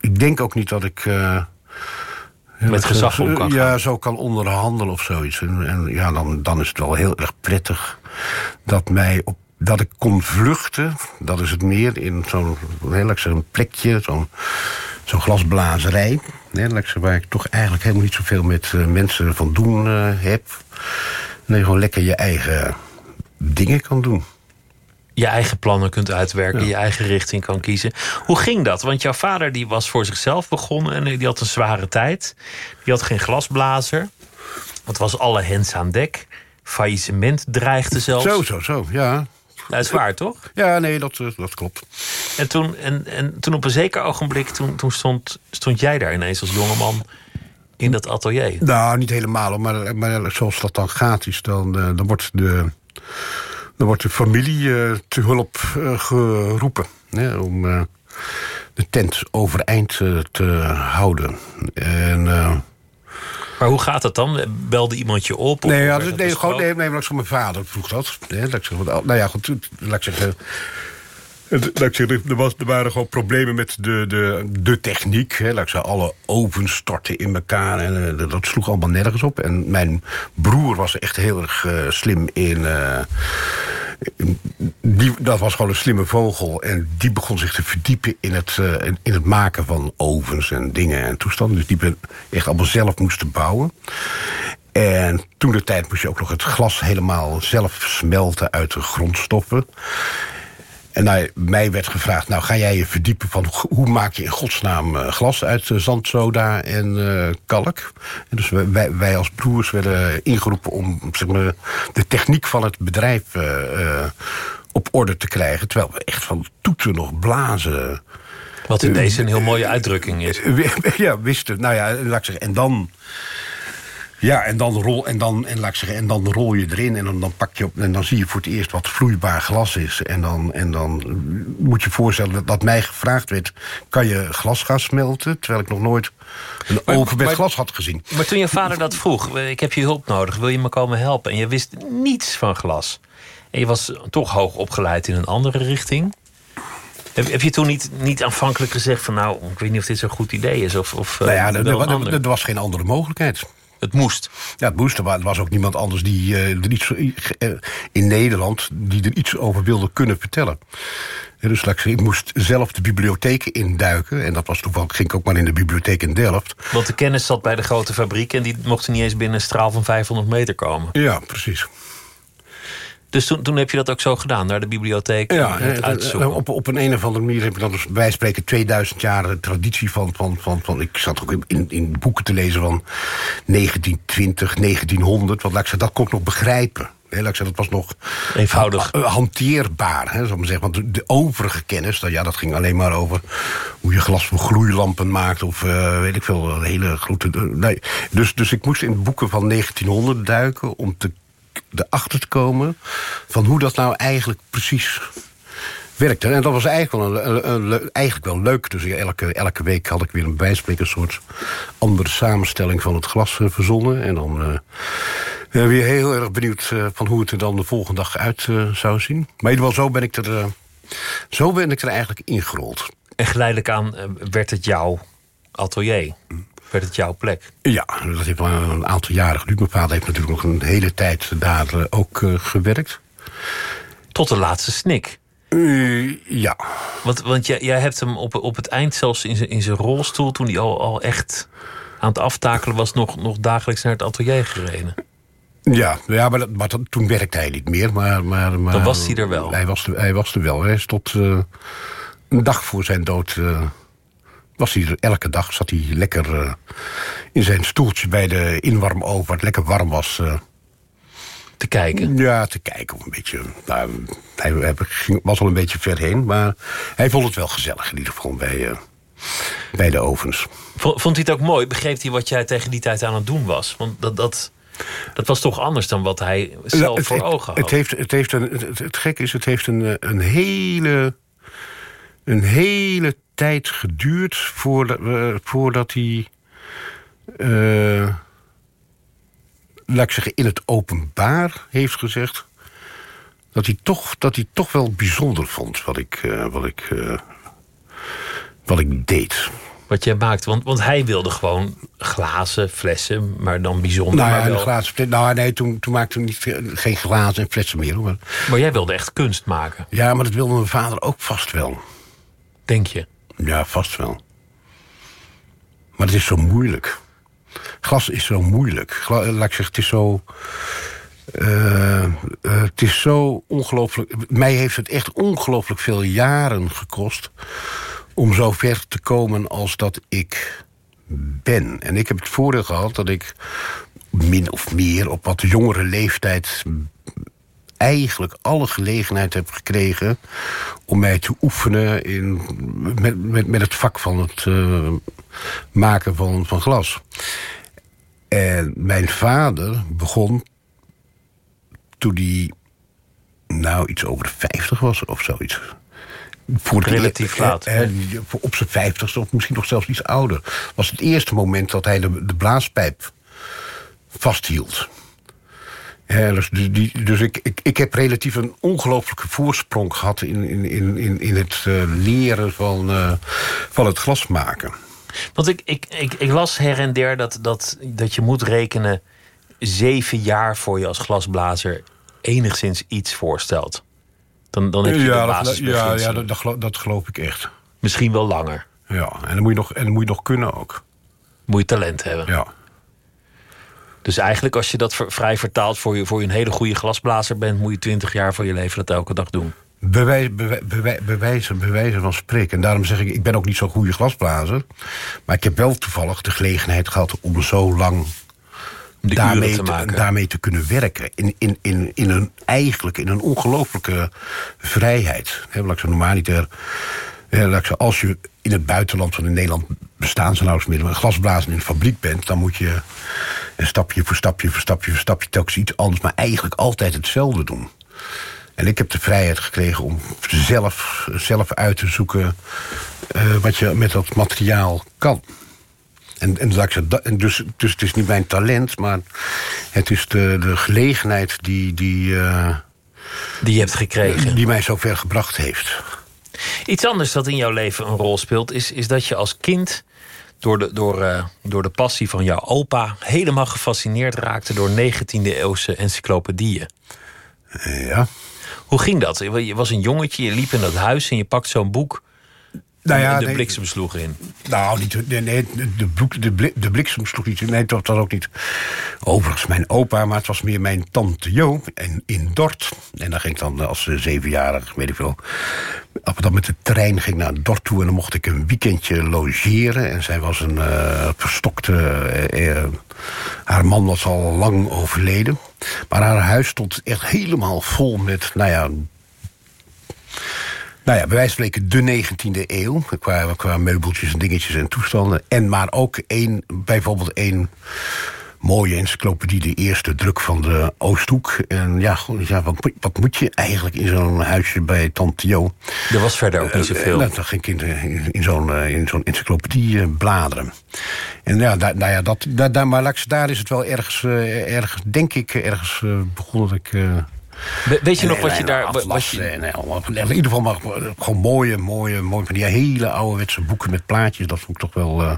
Speaker 5: ik denk ook niet dat ik... Uh,
Speaker 4: met gezag om kan
Speaker 5: Ja,
Speaker 4: gaan.
Speaker 5: zo kan onderhandelen of zoiets. En, en ja, dan, dan is het wel heel erg prettig dat mij op dat ik kon vluchten, dat is het meer, in zo'n zo'n plekje, zo'n zo'n glasblazerij. Hè, waar ik toch eigenlijk helemaal niet zoveel met uh, mensen van doen uh, heb. Nee, gewoon lekker je eigen dingen kan doen.
Speaker 4: Je eigen plannen kunt uitwerken, ja. je eigen richting kan kiezen. Hoe ging dat? Want jouw vader die was voor zichzelf begonnen en die had een zware tijd. Die had geen glasblazer. Het was alle hens aan dek. Faillissement dreigde zelfs.
Speaker 5: Zo, zo, zo, ja.
Speaker 4: Dat is waar, toch?
Speaker 5: Ja, nee, dat, dat klopt.
Speaker 4: En toen, en, en toen op een zeker ogenblik, toen, toen stond, stond jij daar ineens als jongeman in dat atelier.
Speaker 5: Nou, niet helemaal, maar, maar zoals dat dan gaat, is dan, dan, wordt, de, dan wordt de familie uh, te hulp uh, geroepen. Hè, om uh, de tent overeind te houden. En...
Speaker 4: Maar hoe gaat het dan? Belde iemand je op?
Speaker 5: Nee, ja, nee, nee, gewoon, nee, nee, maar mijn vader vroeg dat. Nee, laat ik zeggen, nou ja, goed, laat ik zeggen... Laat ik zeggen, er, was, er waren gewoon problemen met de, de, de techniek. Hè. Laat ik zeggen, alle ovens stortten in elkaar. En uh, dat sloeg allemaal nergens op. En mijn broer was echt heel erg uh, slim in... Uh, dat was gewoon een slimme vogel. En die begon zich te verdiepen in het, uh, in het maken van ovens en dingen en toestanden. Dus die we echt allemaal zelf moesten bouwen. En toen de tijd moest je ook nog het glas helemaal zelf smelten uit de grondstoffen. En mij werd gevraagd, nou ga jij je verdiepen van hoe maak je in godsnaam uh, glas uit uh, zand, soda en kalk. En dus wij, wij als broers werden ingeroepen om zeg maar, de techniek van het bedrijf op orde te krijgen. Terwijl we echt van toeten nog blazen.
Speaker 4: Wat in deze een heel mooie uitdrukking is.
Speaker 5: Ja, wisten. Nou ja, laat ik zeggen, en dan ja, en dan, rol, en dan, en laat ik zeggen, en dan rol je erin en dan, dan pak je op en dan zie je voor het eerst wat vloeibaar glas is. En dan, en dan moet je voorstellen dat, dat mij gevraagd werd: kan je glas gaan smelten? Terwijl ik nog nooit een oven met glas had gezien.
Speaker 4: Maar toen je vader dat vroeg, ik heb je hulp nodig, wil je me komen helpen? En je wist niets van glas. En je was toch hoog opgeleid in een andere richting. Heb, heb je toen niet, niet aanvankelijk gezegd van nou, ik weet niet of dit zo'n goed idee is? Of, of,
Speaker 5: nou ja, er, er, er was geen andere mogelijkheid.
Speaker 4: Het moest.
Speaker 5: Ja, het moest. Er was ook niemand anders die uh, er iets, uh, in Nederland... die er iets over wilde kunnen vertellen. En dus ik, ik moest zelf de bibliotheken induiken. En dat was toevallig, ging ik ook maar in de bibliotheek in Delft.
Speaker 4: Want de kennis zat bij de grote fabriek... en die mochten niet eens binnen een straal van 500 meter komen.
Speaker 5: Ja, precies.
Speaker 4: Dus toen, toen heb je dat ook zo gedaan, naar de bibliotheek?
Speaker 5: Ja, eh, op, op een, een of andere manier heb ik dan dus, wij spreken 2000 jaar traditie van, van, van, van... Ik zat ook in, in boeken te lezen van 1920, 1900. Want laat ik zeggen, dat kon ik nog begrijpen. He, laat ik zeggen, dat was nog
Speaker 4: eenvoudig
Speaker 5: hanteerbaar. Hè, zou maar zeggen. Want de, overige kennis, dat, ja, dat ging alleen maar over hoe je glas van gloeilampen maakt. Of uh, weet ik veel, hele grote. Nee. Dus, dus ik moest in boeken van 1900 duiken om te erachter te komen... van hoe dat nou eigenlijk precies werkte. En dat was eigenlijk wel, een, een, eigenlijk wel leuk. Dus elke, elke week had ik weer een bijspreker... een soort andere samenstelling van het glas uh, verzonnen. En dan uh, weer heel erg benieuwd uh, van hoe het er dan de volgende dag uit zou zien. Maar in ieder geval, zo ben ik er, zo ben ik er eigenlijk ingerold.
Speaker 4: En geleidelijk aan werd het jouw atelier werd het jouw plek.
Speaker 5: Ja, dat heeft wel een aantal jaren geduurd. Mijn vader heeft natuurlijk nog een hele tijd daar eh, ook uh, gewerkt.
Speaker 4: Tot de laatste snik.
Speaker 5: Uh, ja.
Speaker 4: Want, want jij, jij hebt hem op, op het eind zelfs in zijn, in zijn rolstoel... toen hij al, al echt aan het aftakelen was... nog, nog dagelijks naar het atelier gereden.
Speaker 5: Ja, ja maar, dat, maar dat, toen werkte hij niet meer. Maar, maar, maar,
Speaker 4: Dan was hij er wel.
Speaker 5: Hij was, hij was er wel. Hij is tot uh, een dag voor zijn dood was hij er elke dag, zat hij lekker uh, in zijn stoeltje bij de inwarmoven... waar het lekker warm was. Uh,
Speaker 4: te kijken?
Speaker 5: Ja, te kijken. Een beetje, nou, hij ging, was al een beetje ver heen, maar hij vond het wel gezellig in ieder geval bij, uh, bij de ovens.
Speaker 4: Vond hij het ook mooi? Begreep hij wat jij tegen die tijd aan het doen was? Want dat... dat... Dat was toch anders dan wat hij zelf
Speaker 5: het,
Speaker 4: voor ogen had?
Speaker 5: Het, heeft, het, heeft een, het, het gek is, het heeft een, een hele... een hele tijd geduurd voordat, uh, voordat hij... Uh, laat ik zeggen, in het openbaar heeft gezegd... dat hij toch, dat hij toch wel bijzonder vond wat ik, uh, wat ik, wat ik deed.
Speaker 4: Wat jij maakte, want, want hij wilde gewoon glazen, flessen, maar dan bijzonder.
Speaker 5: Nou ja,
Speaker 4: maar wel...
Speaker 5: glazen, nou, nee, toen, toen maakte hij niet, geen glazen en flessen meer. Maar...
Speaker 4: maar jij wilde echt kunst maken?
Speaker 5: Ja, maar dat wilde mijn vader ook vast wel.
Speaker 4: Denk je?
Speaker 5: Ja, vast wel. Maar het is zo moeilijk. Glas is zo moeilijk. Glas, laat ik zeggen, het is zo... Uh, uh, het is zo ongelooflijk... Mij heeft het echt ongelooflijk veel jaren gekost... om zo ver te komen als dat ik ben. En ik heb het voordeel gehad dat ik min of meer op wat jongere leeftijd eigenlijk alle gelegenheid heb gekregen... om mij te oefenen in, met, met, met het vak van het uh, maken van, van glas. En mijn vader begon toen hij nou iets over de 50 was of zoiets.
Speaker 4: Voor Relatief laat.
Speaker 5: Eh, eh, op zijn vijftigste of misschien nog zelfs iets ouder. was het eerste moment dat hij de, de blaaspijp vasthield. Ja, dus, dus ik, ik, ik heb relatief een ongelooflijke voorsprong gehad... in, in, in, in het uh, leren van, uh, van het glas maken.
Speaker 4: Want ik, ik, ik, ik, las her en der dat, dat, dat je moet rekenen... zeven jaar voor je als glasblazer enigszins iets voorstelt. Dan, dan heb je
Speaker 5: ja,
Speaker 4: de basis
Speaker 5: Ja, ja dat, dat, geloof, dat geloof ik echt.
Speaker 4: Misschien wel langer.
Speaker 5: Ja, en dan moet je nog, en dan moet je nog kunnen ook.
Speaker 4: Moet je talent hebben.
Speaker 5: Ja.
Speaker 4: Dus eigenlijk als je dat vrij vertaalt voor je, voor je een hele goede glasblazer bent... moet je twintig jaar van je leven dat elke dag doen.
Speaker 5: Bewijzen, bewijzen van spreken. En daarom zeg ik, ik ben ook niet zo'n goede glasblazer. Maar ik heb wel toevallig de gelegenheid gehad om zo lang daarmee te, daarmee te kunnen werken. In, in, in, in een, eigenlijk in een ongelooflijke vrijheid. He, laat ik zo normaal niet er, als je in het buitenland van in Nederland bestaan ze nauwelijks meer... een glasblazen in een fabriek bent... dan moet je stapje voor stapje voor stapje voor stapje... telkens iets anders, maar eigenlijk altijd hetzelfde doen. En ik heb de vrijheid gekregen om zelf, zelf uit te zoeken... Uh, wat je met dat materiaal kan. En, en, en dus, dus het is niet mijn talent, maar het is de, de gelegenheid die... Die, uh,
Speaker 4: die je hebt gekregen.
Speaker 5: Die mij zover gebracht heeft.
Speaker 4: Iets anders dat in jouw leven een rol speelt... is, is dat je als kind door de, door, uh, door de passie van jouw opa... helemaal gefascineerd raakte door 19e-eeuwse encyclopedieën.
Speaker 5: Ja.
Speaker 4: Hoe ging dat? Je was een jongetje, je liep in dat huis en je pakt zo'n boek nou ja, de bliksem sloeg in.
Speaker 5: Nou, niet, nee, nee de, de, de, bliksem sloeg niet in. Nee, dat was ook niet. Overigens mijn opa, maar het was meer mijn tante Jo en in Dort. En dan ging ik dan als uh, zevenjarig, weet ik veel... Dan met de trein ging naar Dort toe... en dan mocht ik een weekendje logeren. En zij was een uh, verstokte... Uh, haar man was al lang overleden. Maar haar huis stond echt helemaal vol met, nou ja nou ja, bij wijze van spreken de 19e eeuw. Qua, qua meubeltjes en dingetjes en toestanden. En maar ook één, bijvoorbeeld één mooie encyclopedie, de eerste druk van de Oosthoek. En ja, ja wat, wat moet je eigenlijk in zo'n huisje bij Tante Jo?
Speaker 4: Er was verder ook niet zoveel.
Speaker 5: Uh, dan ging ik in, in, zo'n encyclopedie uh, bladeren. En ja, daar, nou ja dat, daar, daar, maar daar is het wel ergens, ergens denk ik, ergens begonnen dat ik
Speaker 4: weet je nog wat je daar...
Speaker 5: was je... in ieder geval maar, gewoon mooie, mooie, mooie... die hele ouderwetse boeken met plaatjes. Dat vond ik toch wel... Uh,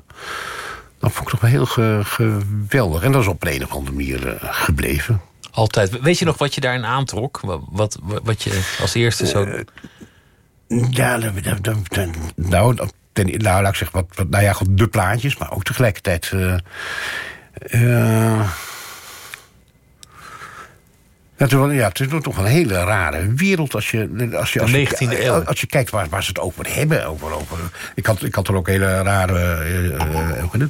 Speaker 5: dat vond ik toch wel heel geweldig. En dat is op een, of andere manier uh, gebleven.
Speaker 4: Altijd. Weet je nog wat je daarin aantrok? Wat, wat, wat je als eerste zo... Uh,
Speaker 5: ja, nou, ten, nou, laat ik zeggen, wat, wat, nou ja, de plaatjes, maar ook tegelijkertijd... Ja, het is toch een hele rare wereld als je, als je, als
Speaker 4: je, 19e eeuw.
Speaker 5: Als je kijkt waar, waar ze het over hebben. Over, over. Ik, had, ik had er ook hele rare uh, uh,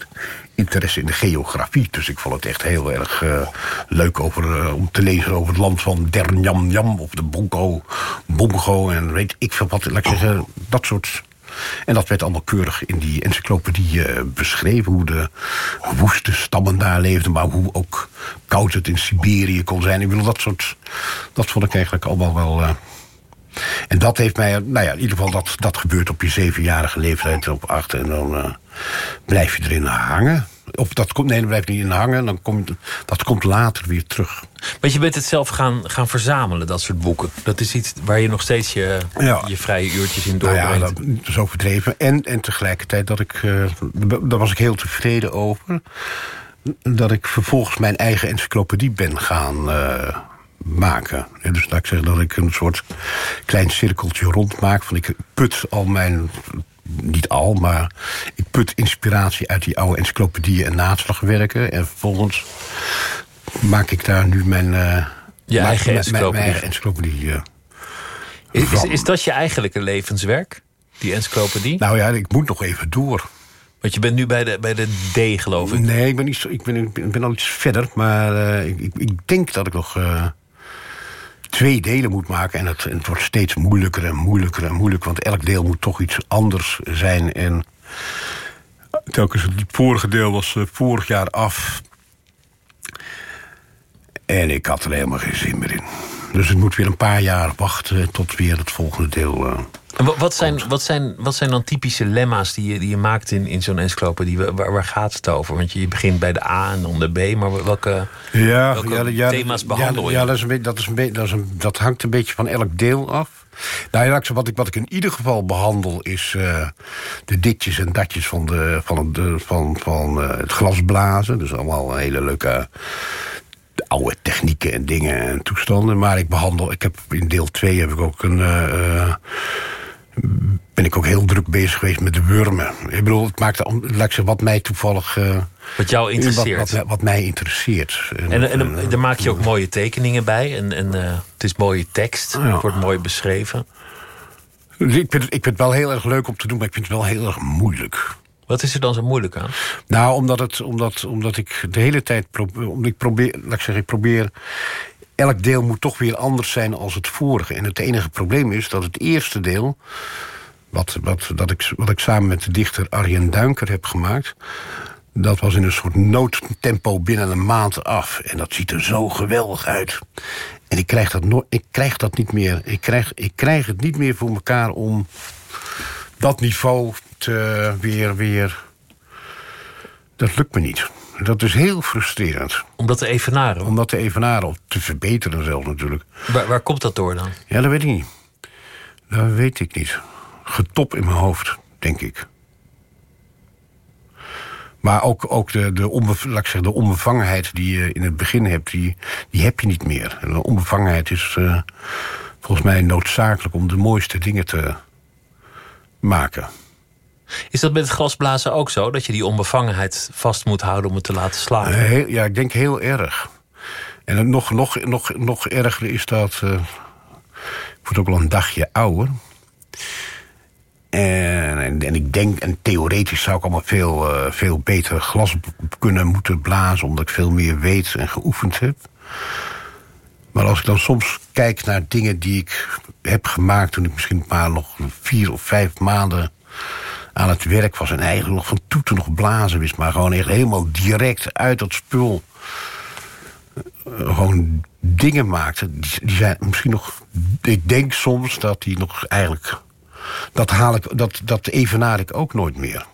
Speaker 5: interesse in de geografie. Dus ik vond het echt heel erg uh, leuk over, om te lezen over het land van Derniam Jam of de Bongo, Bongo en weet ik veel wat. Laat ik zeggen, dat soort en dat werd allemaal keurig in die encyclopedie uh, beschreven. Hoe de woeste stammen daar leefden. Maar hoe ook koud het in Siberië kon zijn. Ik bedoel, dat soort... Dat vond ik eigenlijk allemaal wel... Uh, en dat heeft mij... Nou ja, in ieder geval dat, dat gebeurt op je zevenjarige leeftijd. Op acht. En dan uh, blijf je erin hangen. Of dat komt, nee, dan blijft niet in hangen. Dan komt, dat komt later weer terug.
Speaker 4: Want je bent het zelf gaan, gaan verzamelen, dat soort boeken. Dat is iets waar je nog steeds je, je vrije uurtjes in doorbrengt. Nou ja,
Speaker 5: dat is overdreven. En, en tegelijkertijd, dat ik, uh, daar was ik heel tevreden over... dat ik vervolgens mijn eigen encyclopedie ben gaan... Uh, maken. dus laat ik zeggen dat ik een soort klein cirkeltje rondmaak. Van ik put al mijn niet al, maar ik put inspiratie uit die oude encyclopedieën en naslagwerken. En vervolgens maak ik daar nu mijn, uh,
Speaker 4: je eigen encyclopedie.
Speaker 5: Mijn, eigen encyclopedie uh,
Speaker 4: is, is, is, dat je eigenlijke levenswerk, die encyclopedie?
Speaker 5: Nou ja, ik moet nog even door.
Speaker 4: Want je bent nu bij de, bij de D, geloof ik.
Speaker 5: Nee, ik ben, niet zo, ik ben, ik ben al iets verder. Maar uh, ik, ik, denk dat ik nog twee delen moet maken. En het, het, wordt steeds moeilijker en moeilijker en moeilijker. Want elk deel moet toch iets anders zijn. En telkens het vorige deel was uh, vorig jaar af. En ik had er helemaal geen zin meer in. Dus het moet weer een paar jaar wachten tot weer het volgende deel... Uh,
Speaker 4: wat zijn, wat, zijn, wat zijn dan typische lemma's die je, die je maakt in, in zo'n encyclopedie? Waar, waar gaat het over? Want je begint bij de A en dan de B, maar welke, ja, welke ja, thema's behandel
Speaker 5: je? Ja, dat, is een dat, is een dat, is een, dat hangt een beetje van elk deel af. Nou ja, wat ik, wat ik in ieder geval behandel is uh, de ditjes en datjes van, de, van, de, van, van uh, het glasblazen. Dus allemaal hele leuke oude technieken en dingen en toestanden. Maar ik behandel, ik heb in deel 2 heb ik ook een... Uh, ben ik ook heel druk bezig geweest met de wurmen. Ik bedoel, het maakt laat ik wat mij toevallig... Uh,
Speaker 4: wat jou interesseert.
Speaker 5: Wat, wat, mij interesseert.
Speaker 4: En, en, en, en daar maak je ook mooie tekeningen bij. En, en uh, het is mooie tekst. Het wordt mooi beschreven.
Speaker 5: Ik, vind het, ik vind het wel heel erg leuk om te doen, maar ik vind het wel heel erg moeilijk.
Speaker 4: Wat is er dan zo moeilijk aan?
Speaker 5: Nou, omdat, het, omdat, omdat ik de hele tijd probeer, omdat ik probeer, laat ik zeggen, ik probeer elk deel moet toch weer anders zijn als het vorige. En het enige probleem is dat het eerste deel... wat, wat, dat ik, wat ik samen met de dichter Arjen Duinker heb gemaakt... dat was in een soort noodtempo binnen een maand af. En dat ziet er zo geweldig uit. En ik krijg dat, no ik krijg dat niet meer. Ik krijg, ik krijg het niet meer voor elkaar om dat niveau te weer... weer dat lukt me niet. Dat is heel frustrerend.
Speaker 4: Om dat te evenaren?
Speaker 5: Om dat te evenaren, of te verbeteren zelf natuurlijk.
Speaker 4: Waar, waar komt dat door dan?
Speaker 5: Ja, dat weet ik niet. Dat weet ik niet. Getop in mijn hoofd, denk ik. Maar ook, ook de, de, onbev laat ik zeggen, de onbevangenheid die je in het begin hebt... die, die heb je niet meer. En de onbevangenheid is uh, volgens mij noodzakelijk... om de mooiste dingen te maken.
Speaker 4: Is dat met het glasblazen ook zo? Dat je die onbevangenheid vast moet houden om het te laten
Speaker 5: heel, ja, ik denk heel erg. En nog, nog, nog, nog erger is dat... Uh, ik word ook wel een dagje ouder. En, en, ik denk, en theoretisch zou ik allemaal veel, uh, veel beter glas kunnen moeten blazen... omdat ik veel meer weet en geoefend heb. Maar als ik dan soms kijk naar dingen die ik heb gemaakt... toen ik misschien maar nog vier of vijf maanden aan het werk was... en eigenlijk nog van toeten nog blazen wist... maar gewoon echt helemaal direct uit dat spul... gewoon dingen maakte. Die, die zijn misschien nog... Ik denk soms dat die nog eigenlijk... Dat, haal ik, dat, dat evenaar ik ook nooit meer.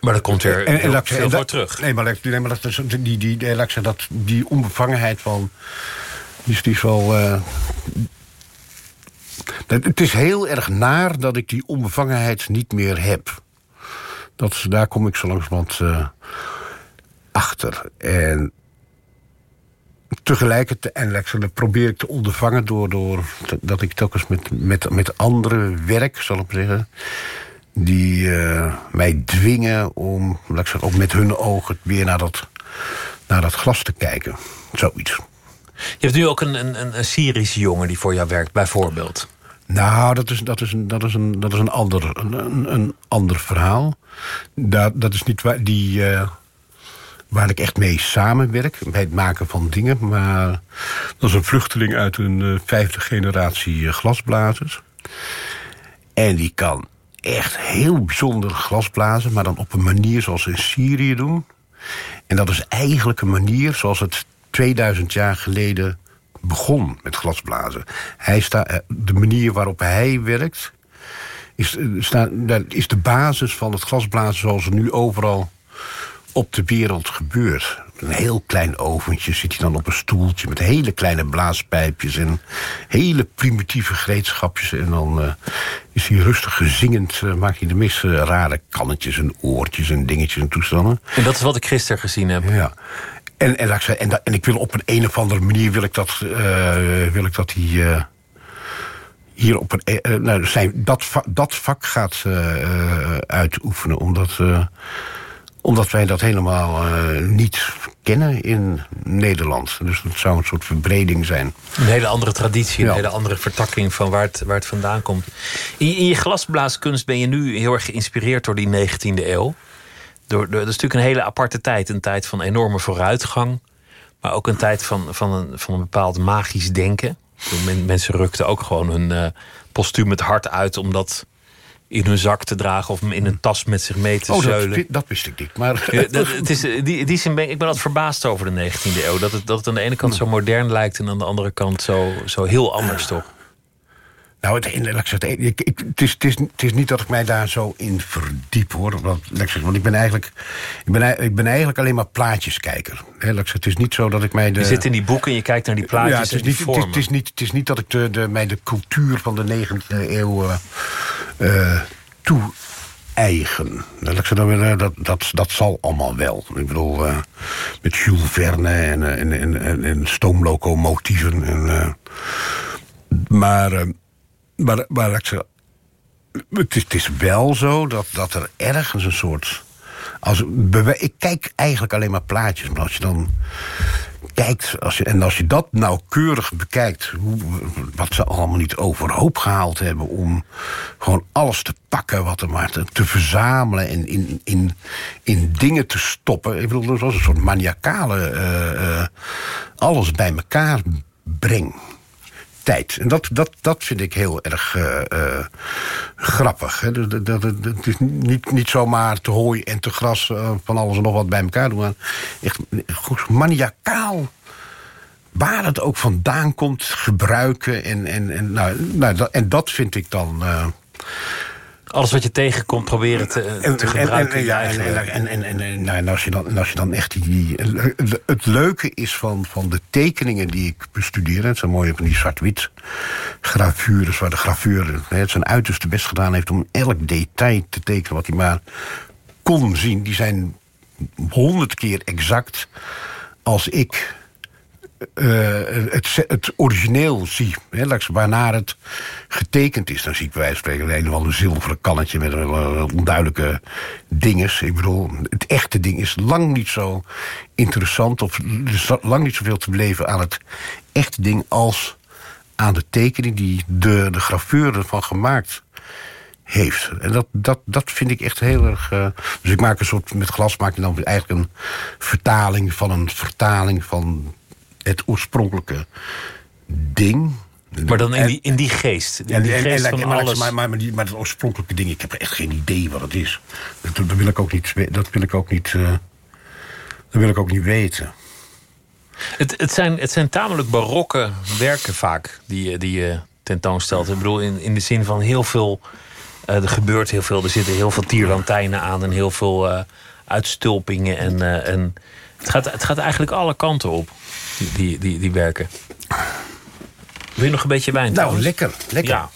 Speaker 4: Maar dat komt er en, en, heel, veel voor terug.
Speaker 5: Nee, maar, nee, maar dat is, die, die, die, dat, die onbevangenheid van... Die is, die is wel... Uh, het is heel erg naar dat ik die onbevangenheid niet meer heb. Dat, daar kom ik zo langzamerhand uh, achter. En tegelijkertijd, en probeer ik te ondervangen door, door dat ik telkens met, met, met andere werk, zal ik zeggen, die uh, mij dwingen om, ook met hun ogen weer naar dat, naar dat glas te kijken. Zoiets.
Speaker 4: Je hebt nu ook een, een, een Syrische jongen die voor jou werkt, bijvoorbeeld.
Speaker 5: Nou, dat is, dat is, een, dat is, een, dat is een, ander, een, een ander verhaal. Dat, dat is niet waar die. Uh, waar ik echt mee samenwerk. Bij het maken van dingen. Maar dat is een vluchteling uit een uh, vijfde generatie uh, glasblazers. En die kan echt heel bijzonder glasblazen. Maar dan op een manier zoals ze in Syrië doen. En dat is eigenlijk een manier zoals het 2000 jaar geleden begon met glasblazen. Hij sta, de manier waarop hij werkt... Is, sta, is de basis van het glasblazen zoals het nu overal op de wereld gebeurt. Een heel klein oventje zit hij dan op een stoeltje... met hele kleine blaaspijpjes en hele primitieve gereedschapjes. En dan uh, is hij rustig gezingend, uh, maakt hij de meest rare kannetjes en oortjes en dingetjes en toestanden.
Speaker 4: En dat is wat ik gisteren gezien heb.
Speaker 5: Ja. En, en, en, en ik wil op een, een of andere manier wil ik dat, wil ik dat hij hier op een, nou, zijn, dat, vak, dat vak gaat uitoefenen. Omdat omdat wij dat helemaal uh, niet kennen in Nederland. Dus het zou een soort verbreding zijn.
Speaker 4: Een hele andere traditie, een hele andere vertakking van waar het, waar het vandaan komt. In, in je glasblaaskunst ben je nu heel erg geïnspireerd door die 19e eeuw. Door, door, dat is natuurlijk een hele aparte tijd. Een tijd van enorme vooruitgang. Maar ook een tijd van, van, een, van een bepaald magisch denken. mensen rukten ook gewoon hun uh, postuum het hart uit... omdat in hun zak te dragen of in een tas met zich mee te
Speaker 5: oh,
Speaker 4: zeulen.
Speaker 5: Dat, dat, wist ik niet. Maar...
Speaker 4: Ja, dat, het is, die, die zin ben, ik ben altijd verbaasd over de 19e eeuw. Dat het, dat het aan de ene kant zo modern lijkt en aan de andere kant zo, zo heel anders toch?
Speaker 5: Nou, het, ik, ik, het, is, het, is, het is niet dat ik mij daar zo in verdiep, hoor. Want, want ik ben eigenlijk, ik ben, ik ben eigenlijk alleen maar plaatjeskijker. Het is niet zo dat ik mij de...
Speaker 4: Je zit in die boeken en je kijkt naar die plaatjes ja,
Speaker 5: het is
Speaker 4: niet,
Speaker 5: het, is, het, is niet, het is niet dat ik de, de, mij de cultuur van de 19e eeuw uh, toe-eigen. Dat, dat, dat zal allemaal wel. Ik bedoel, uh, met Jules Verne en, en, en, en, en stoomlocomotieven. En, uh, maar maar, maar ik het, is, het wel zo dat, dat er ergens een soort... Als, ik kijk eigenlijk alleen maar plaatjes. Maar als je dan kijkt, als je, en als je dat nauwkeurig bekijkt... Hoe, wat ze allemaal niet overhoop gehaald hebben... om gewoon alles te pakken wat er maar te, verzamelen... en in, in, in dingen te stoppen. Ik bedoel, dat was een soort maniacale... Uh, uh, alles bij elkaar breng tijd. En dat, dat, dat vind ik heel erg uh, uh, grappig. Hè. Dat, dat, is niet, niet zomaar te hooi en te gras uh, van alles en nog wat bij elkaar doen. Maar echt waar het ook vandaan komt, gebruiken. En, en, en, nou, nou, dat, en dat vind ik dan...
Speaker 4: Alles wat je tegenkomt proberen te, te gebruiken. En, ja,
Speaker 5: en, en, en, en, nou, als, je dan, als je dan echt die... Het leuke is van, van de tekeningen die ik bestudeer... het zijn mooie van die zwart-wit gravures... waar de graveur het zijn uiterste best gedaan heeft... om elk detail te tekenen wat hij maar kon zien. Die zijn honderd keer exact als ik het, het, origineel zie, hè, waarnaar het getekend is... dan zie ik bij wijze van spreken een of zilveren kannetje... met een uh, onduidelijke dinges. Ik bedoel, het echte ding is lang niet zo interessant... of is lang niet zoveel te beleven aan het echte ding... als aan de tekening die de, de graveur ervan gemaakt heeft. En dat, dat, dat vind ik echt heel erg... Uh, dus ik maak een soort... met glas maak je dan eigenlijk een vertaling van een vertaling van het oorspronkelijke ding.
Speaker 4: Maar dan in die, in die geest. In die geest
Speaker 5: van alles. Maar, maar, maar, het oorspronkelijke ding, ik heb echt geen idee wat het is. Dat, dat wil ik ook niet. Dat wil ik ook niet, uh, dat wil ik ook niet weten.
Speaker 4: Het, het, zijn, het zijn tamelijk barokke werken vaak die, die je tentoonstelt. Ik bedoel, in, in de zin van heel veel. Uh, er gebeurt heel veel. Er zitten heel veel tierlantijnen aan en heel veel uh, uitstulpingen. En, en het, gaat, het gaat eigenlijk alle kanten op die, die, die, werken. Wil je nog een beetje wijn?
Speaker 5: Nou,
Speaker 4: trouwens?
Speaker 5: lekker. lekker. Ja.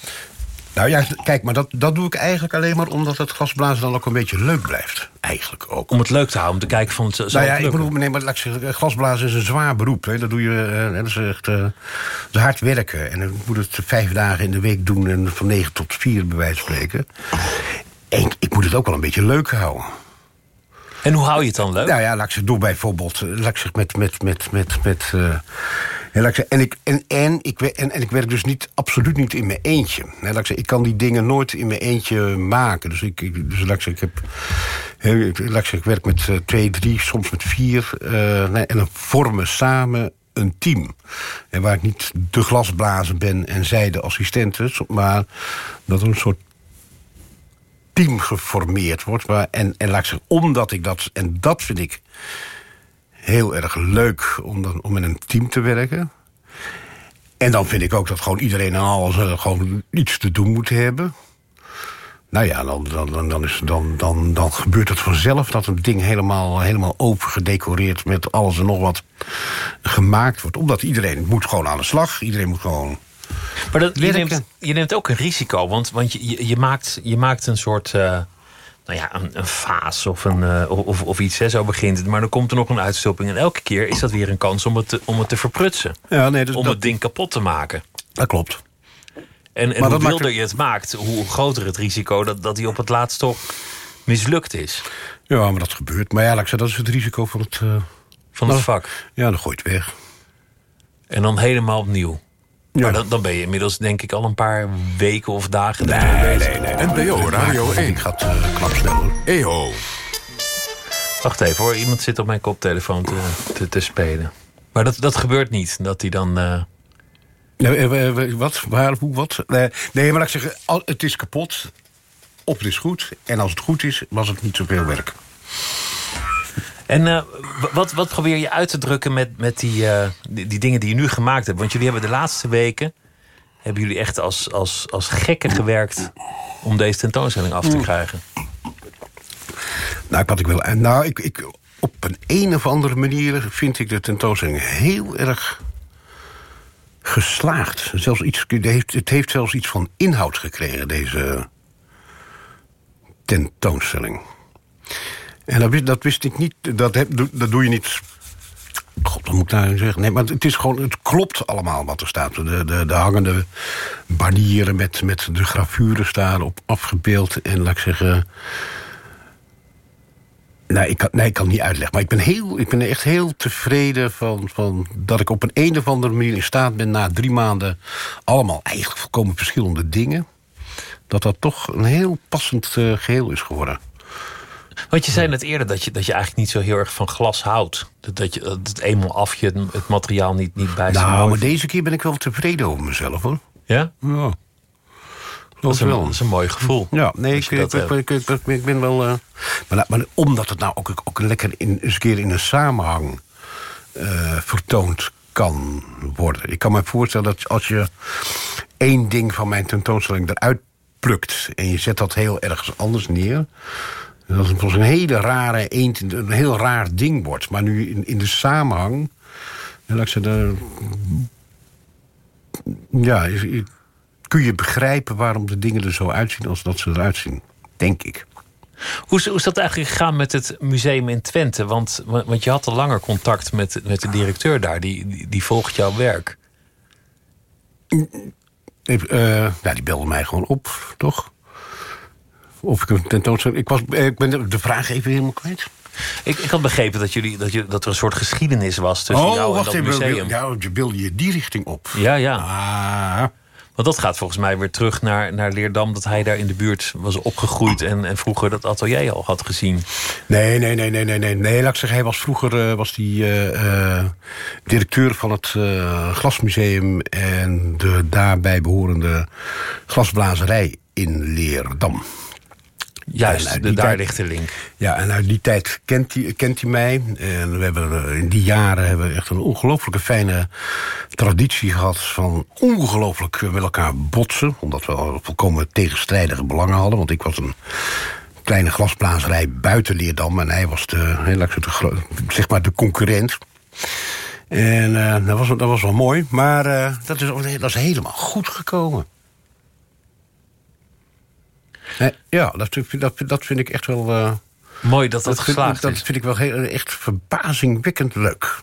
Speaker 5: Nou ja, kijk, maar dat, dat doe ik eigenlijk alleen maar omdat het glasblazen dan ook een beetje leuk blijft. Eigenlijk ook.
Speaker 4: Om het leuk te houden, om te kijken van het.
Speaker 5: Nou ja, ik bedoel, nee, maar laat ik zeggen, glasblazen is een zwaar beroep. Hè. Dat doe je, uh, dat is echt uh, hard werken. En dan moet het vijf dagen in de week doen en van negen tot vier, bij wijze van spreken. En ik moet het ook wel een beetje leuk houden.
Speaker 4: En hoe hou je het dan leuk?
Speaker 5: Nou ja, laat ik zeggen, door bijvoorbeeld, eh, laat ik met, met, met, met, met uh, en, ik en, en, ik, en, en ik werk dus niet, absoluut niet in mijn eentje. ik, ik kan die dingen nooit in mijn eentje maken. Dus ik, dus ik, ik, heb, ik, ik werk met uh, twee, drie, soms met vier. En dan vormen samen een team. En waar ik niet de glasblazer ben en zij de assistenten... maar dat er een soort team geformeerd wordt. Maar, en, en laat ik zeggen, omdat ik dat... en dat vind ik heel erg leuk om, dan, om in een team te werken. En dan vind ik ook dat gewoon iedereen en alles uh, gewoon iets te doen moet hebben. Nou ja, dan, dan, dan, is, dan, dan, dan gebeurt het vanzelf dat een ding helemaal, helemaal open gedecoreerd... met alles en nog wat gemaakt wordt. Omdat iedereen moet gewoon aan de slag. Iedereen moet gewoon
Speaker 4: maar dat, je, neemt, je, neemt, ook een risico, want, want je, je, maakt, je maakt een soort. Uh, nou ja, een, een vaas of, een, uh, of, of iets, hè, zo begint het. Maar dan komt er nog een uitstulping. En elke keer is dat weer een kans om het te, om het te verprutsen. Ja, nee, dus om dat, het ding kapot te maken.
Speaker 5: Dat klopt.
Speaker 4: En, en hoe wilder je het maakt, hoe groter het risico... dat, dat hij op het laatst toch mislukt is.
Speaker 5: Ja, maar dat gebeurt. Maar ja, dat is het risico van het... Uh,
Speaker 4: van het vak?
Speaker 5: Ja, dan gooi je het weg.
Speaker 4: En dan helemaal opnieuw? Ja. Maar dan, dan, ben je inmiddels denk ik al een paar weken of dagen nee, nee,
Speaker 2: nee, nee, NPO Radio 1.
Speaker 5: Ik ga het uh, klapsneller.
Speaker 2: EO.
Speaker 4: Wacht even hoor, iemand zit op mijn koptelefoon te, te, te spelen. Maar dat, dat gebeurt niet, dat hij dan... Uh...
Speaker 5: Nee, wat? Waar? Hoe? Wat? Nee, maar laat ik zeggen, het is kapot. Of het is goed. En als het goed is, was het niet zoveel werk.
Speaker 4: En uh, wat, wat probeer je uit te drukken met, met die, uh, die, die, dingen die je nu gemaakt hebt? Want jullie hebben de laatste weken... hebben jullie echt als, als, als gekken gewerkt... om deze tentoonstelling af te krijgen.
Speaker 5: Nou, wat ik wil... Nou, ik, ik, op een een of andere manier vind ik de tentoonstelling heel erg geslaagd. Zelfs iets, het, heeft, het heeft zelfs iets van inhoud gekregen, deze tentoonstelling. En dat wist, dat wist ik niet. Dat, heb, dat doe je niet God, wat moet ik nou zeggen? Nee, maar het is gewoon, het klopt allemaal wat er staat. De, de, de hangende banieren met, met de gravuren staan op afgebeeld. En laat ik zeggen. Nee ik, kan, nee, ik kan niet uitleggen. Maar ik ben, heel, ik ben echt heel tevreden van, van dat ik op een, een of andere manier in staat ben... na drie maanden allemaal eigenlijk volkomen verschillende dingen... dat dat toch een heel passend uh, geheel is geworden.
Speaker 4: Want je zei net eerder dat je, dat je eigenlijk niet zo heel erg van glas houdt. Dat, dat, je, dat het eenmaal af je het, het materiaal niet, niet bij
Speaker 5: Nou, maar deze keer ben ik wel tevreden over mezelf hoor.
Speaker 4: Ja?
Speaker 5: Ja.
Speaker 4: Dat is, een, dat is een mooi gevoel.
Speaker 5: Ja, nee, ik, ik, ik, ik, ben wel... Uh, maar, maar, omdat het nou ook, ook lekker in, eens een keer in een samenhang uh, vertoond kan worden. Ik kan me voorstellen dat als je één ding van mijn tentoonstelling eruit plukt... en je zet dat heel ergens anders neer... dat het een hele rare eend, een heel raar ding wordt. Maar nu in, in de samenhang... En ik de, ja, kun je begrijpen waarom de dingen er zo uitzien als dat ze eruit zien. Denk ik.
Speaker 4: Hoe is, hoe is dat eigenlijk gegaan met het museum in Twente? Want, want je had al langer contact met, met de directeur daar. Die, die, die volgt jouw werk.
Speaker 5: Uh, ja, die belde mij gewoon op, toch? Of ik een tentoonstelling... Ik, was, ik ben de vraag even helemaal kwijt.
Speaker 4: Ik, ik had begrepen dat, jullie, dat, je, dat er een soort geschiedenis was tussen
Speaker 5: oh,
Speaker 4: jou en dat
Speaker 5: museum. Ja, je wilde je die richting op.
Speaker 4: Ja, ja.
Speaker 5: Ah.
Speaker 4: Want dat gaat volgens mij weer terug naar, naar Leerdam... dat hij daar in de buurt was opgegroeid... en, en vroeger dat atelier al had gezien.
Speaker 5: Nee, nee, nee, nee, nee. Nee, nee laat ik zeggen, hij was vroeger uh, was die, uh, directeur van het uh, Glasmuseum... en de daarbij behorende glasblazerij in Leerdam.
Speaker 4: Juist, de, daar ligt de link.
Speaker 5: Ja, en uit die tijd kent hij, kent hij mij. En we hebben in die jaren hebben we echt een ongelooflijke fijne traditie gehad... van ongelooflijk met elkaar botsen. Omdat we volkomen tegenstrijdige belangen hadden. Want ik was een kleine glasblazerij buiten Leerdam... en hij was de, de, zeg maar de concurrent... En uh, dat, was, dat was wel mooi, maar uh, dat, is, dat is helemaal goed gekomen. Ja, dat, dat, dat vind ik echt wel... Uh,
Speaker 4: Mooi dat dat, dat geslaagd
Speaker 5: vind,
Speaker 4: is.
Speaker 5: Dat vind ik wel heel, echt verbazingwekkend leuk.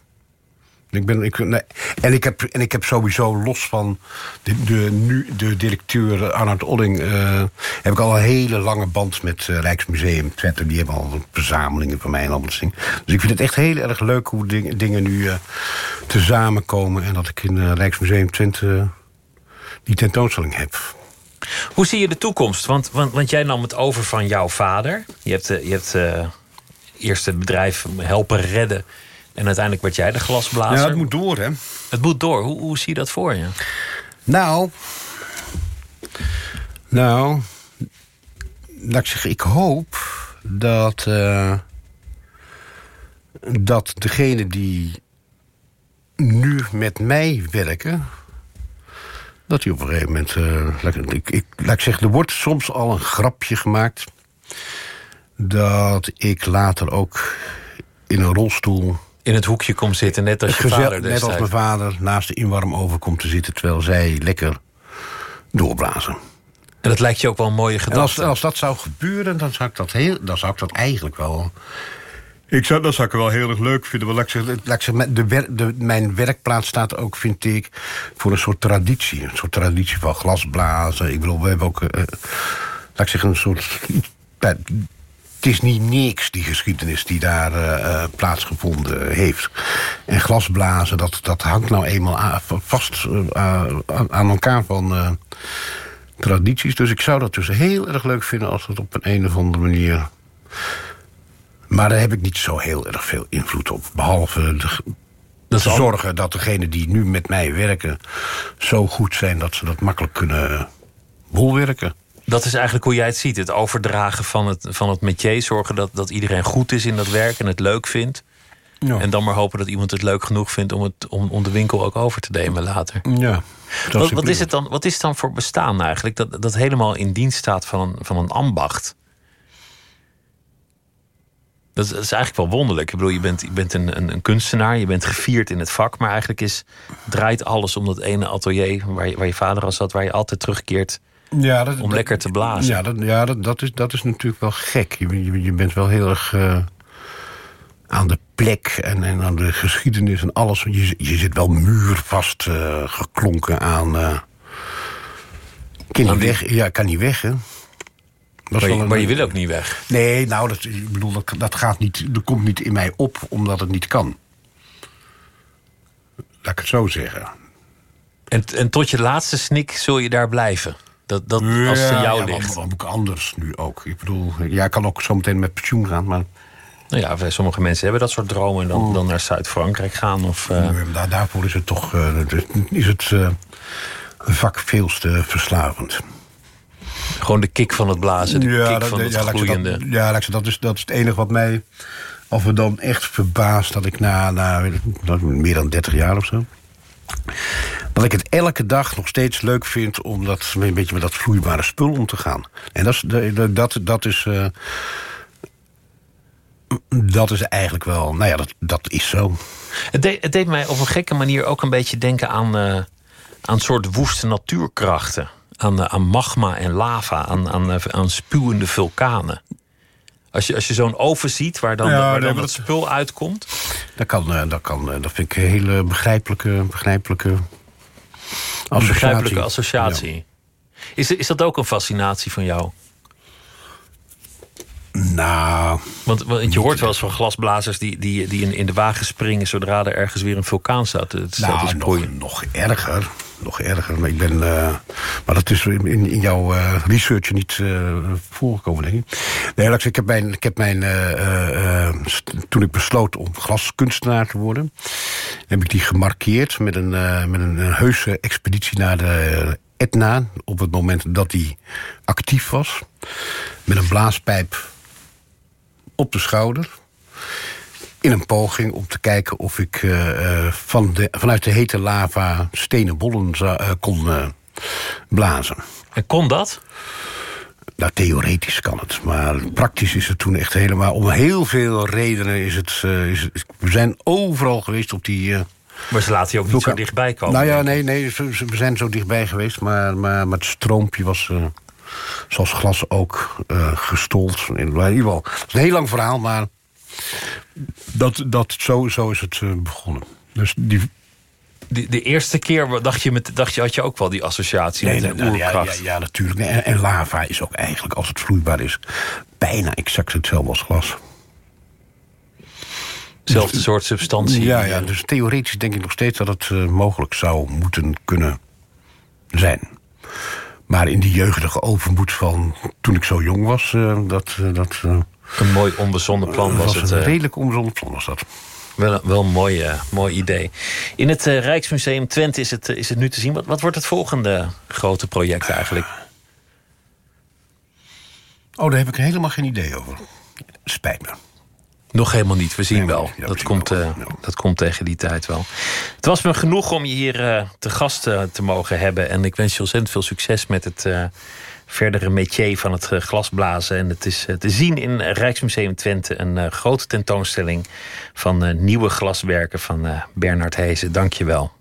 Speaker 5: Ik ben, ik, nee, en, ik heb, en ik heb sowieso los van de, de, nu, de directeur Arnoud Olling... Uh, heb ik al een hele lange band met uh, Rijksmuseum Twente. Die hebben al verzamelingen van mij en allemaal dingen. Dus ik vind het echt heel erg leuk hoe ding, dingen nu uh, tezamenkomen... en dat ik in Rijksmuseum Twente die tentoonstelling heb.
Speaker 4: Hoe zie je de toekomst? Want, want, want jij nam het over van jouw vader. Je hebt, je hebt uh, eerst het bedrijf helpen redden. En uiteindelijk werd jij de glasblazer.
Speaker 5: Ja, het moet door, hè?
Speaker 4: Het moet door. Hoe, hoe zie je dat voor je?
Speaker 5: Nou... Nou... Laat ik zeggen, ik hoop dat... Uh, dat degene die nu met mij werken dat hij op een gegeven moment... Uh, ik, ik, laat ik zeggen, er wordt soms al een grapje gemaakt... dat ik later ook in een rolstoel...
Speaker 4: In het hoekje komt zitten, net als je vader
Speaker 5: Net als mijn vader naast de inwarmoven komt te zitten... terwijl zij lekker doorblazen.
Speaker 4: En dat lijkt je ook wel een mooie gedachte.
Speaker 5: als, als dat zou gebeuren, dan zou ik dat, heel, dan zou ik dat eigenlijk wel ik zou, dat zou ik wel heel erg leuk vinden. Laat ik zeggen, de, de, mijn werkplaats staat ook, vind ik, voor een soort traditie. Een soort traditie van glasblazen. Ik bedoel, we hebben ook, uh, laat ik zeggen, een soort... het is niet niks, die geschiedenis die daar uh, plaatsgevonden heeft. En glasblazen, dat, dat hangt nou eenmaal vast aan elkaar van tradities. Dus ik zou dat dus heel erg leuk vinden... als het op een, een of andere manier maar daar heb ik niet zo heel erg veel invloed op. Behalve de, dat te zorgen dat degenen die nu met mij werken... zo goed zijn dat ze dat makkelijk kunnen bolwerken.
Speaker 4: Dat is eigenlijk hoe jij het ziet. Het overdragen van het, van het métier. Zorgen dat, dat iedereen goed is in dat werk en het leuk vindt. Ja. En dan maar hopen dat iemand het leuk genoeg vindt... om, het, om, om de winkel ook over te nemen later.
Speaker 5: Ja,
Speaker 4: wat, wat, is het dan, wat is het dan voor bestaan eigenlijk? Dat, dat helemaal in dienst staat van van een ambacht. Dat is, eigenlijk wel wonderlijk. Ik bedoel, je bent, je bent een, een, een, kunstenaar, je bent gevierd in het vak, maar eigenlijk is, draait alles om dat ene atelier waar je, waar je vader al zat, waar je altijd terugkeert ja, dat, om lekker te blazen.
Speaker 5: Ja, dat, ja dat, dat, is, dat is natuurlijk wel gek. Je, je, je bent wel heel erg uh, aan de plek en, en aan de geschiedenis en alles. Je, je zit wel muurvast uh, geklonken aan. Uh, kan niet weg? Ja, kan niet weg, hè?
Speaker 4: Maar je, maar je wil ook niet weg.
Speaker 5: Nee, nou, dat, ik bedoel, dat, dat, gaat niet, dat komt niet in mij op omdat het niet kan. Laat ik het zo zeggen.
Speaker 4: En, en tot je laatste snik zul je daar blijven? Dat, dat als het jou
Speaker 5: ja,
Speaker 4: ligt?
Speaker 5: ook anders nu ook. Ik bedoel, jij kan ook zo meteen met pensioen gaan, maar...
Speaker 4: Nou ja, sommige mensen hebben dat soort dromen... en dan, dan naar Zuid-Frankrijk gaan. Of, uh...
Speaker 5: daar, daarvoor is het toch uh, is het, uh, vak veel te verslavend.
Speaker 4: Gewoon de kick van het blazen, de
Speaker 5: ja,
Speaker 4: kick
Speaker 5: dat,
Speaker 4: van het
Speaker 5: ja,
Speaker 4: gloeiende.
Speaker 5: Dat, ja, dat is, dat is het enige wat mij af en dan echt verbaast... dat ik na, na ik, meer dan 30 jaar of zo... dat ik het elke dag nog steeds leuk vind... om dat, een beetje met dat vloeibare spul om te gaan. En dat is, dat, dat is uh, dat is eigenlijk wel, nou ja, dat, dat is zo.
Speaker 4: Het deed, het deed mij op een gekke manier ook een beetje denken aan, uh, aan soort woeste natuurkrachten. Aan, uh, aan magma en lava, aan, aan, uh, aan spuwende vulkanen. Als je, als je zo'n oven ziet waar dan, ja, waar dan nee, dat spul uitkomt.
Speaker 5: Dat, kan, dat, kan, dat vind ik een hele begrijpelijke, begrijpelijke associatie.
Speaker 4: begrijpelijke associatie. Ja. Is, is dat ook een fascinatie van jou?
Speaker 5: Nou...
Speaker 4: Want, want je hoort wel eens van glasblazers die, die, die in, in de wagen springen... zodra er ergens weer een vulkaan staat, het staat
Speaker 5: nou, nog, nog erger. Nog erger. Maar, ik ben, uh, maar dat is in, in jouw uh, research niet uh, voorgekomen, denk ik. Nee, ik heb mijn... Ik heb mijn toen ik besloot om glaskunstenaar te worden... heb ik die gemarkeerd met een, met een heuse expeditie naar de Etna... op het moment dat die actief was. Met een blaaspijp op de schouder. In een poging om te kijken of ik uh, van de, vanuit de hete lava stenen bollen uh, kon blazen.
Speaker 4: En kon dat?
Speaker 5: Nou, theoretisch kan het. Maar praktisch is het toen echt helemaal... Om heel veel redenen is het... is we zijn overal geweest op die...
Speaker 4: maar ze laten je ook niet zo dichtbij komen.
Speaker 5: Nou ja, nee, nee we zijn zo dichtbij geweest. Maar, maar, maar het stroompje was zoals glas ook gestold. In, in ieder geval, het is een heel lang verhaal, maar dat, dat, zo, zo is het uh, begonnen. Dus die...
Speaker 4: De, de, eerste keer dacht je, met, dacht je, had je ook wel die associatie
Speaker 5: nee,
Speaker 4: met de
Speaker 5: nou, ja,
Speaker 4: oerkracht.
Speaker 5: ja, ja, natuurlijk. En, en, lava is ook eigenlijk, als het vloeibaar is... bijna exact hetzelfde als glas.
Speaker 4: Zelfde dus, soort substantie.
Speaker 5: Ja, ja, dus theoretisch denk ik nog steeds dat het uh, mogelijk zou moeten kunnen zijn. Maar in die jeugdige overmoed van toen ik zo jong was, uh, dat... Uh, dat
Speaker 4: een mooi onbezonnen plan was,
Speaker 5: was
Speaker 4: het.
Speaker 5: Een redelijk onbezonnen plan was dat.
Speaker 4: Wel, wel een mooi, mooi idee. In het Rijksmuseum Twente is het, is het nu te zien. Wat, wat wordt het volgende grote project eigenlijk?
Speaker 5: Oh, daar heb ik helemaal geen idee over. Spijt me.
Speaker 4: Nog helemaal niet, we zien nee, wel. Ja, dat, komt, uh, dat komt tegen die tijd wel. Het was me genoeg om je hier uh, te gast uh, te mogen hebben. En ik wens je ontzettend veel succes met het verdere métier van het glasblazen. En het is te zien in Rijksmuseum Twente. Een grote tentoonstelling van nieuwe glaswerken van Bernard Hezen. Dank je wel.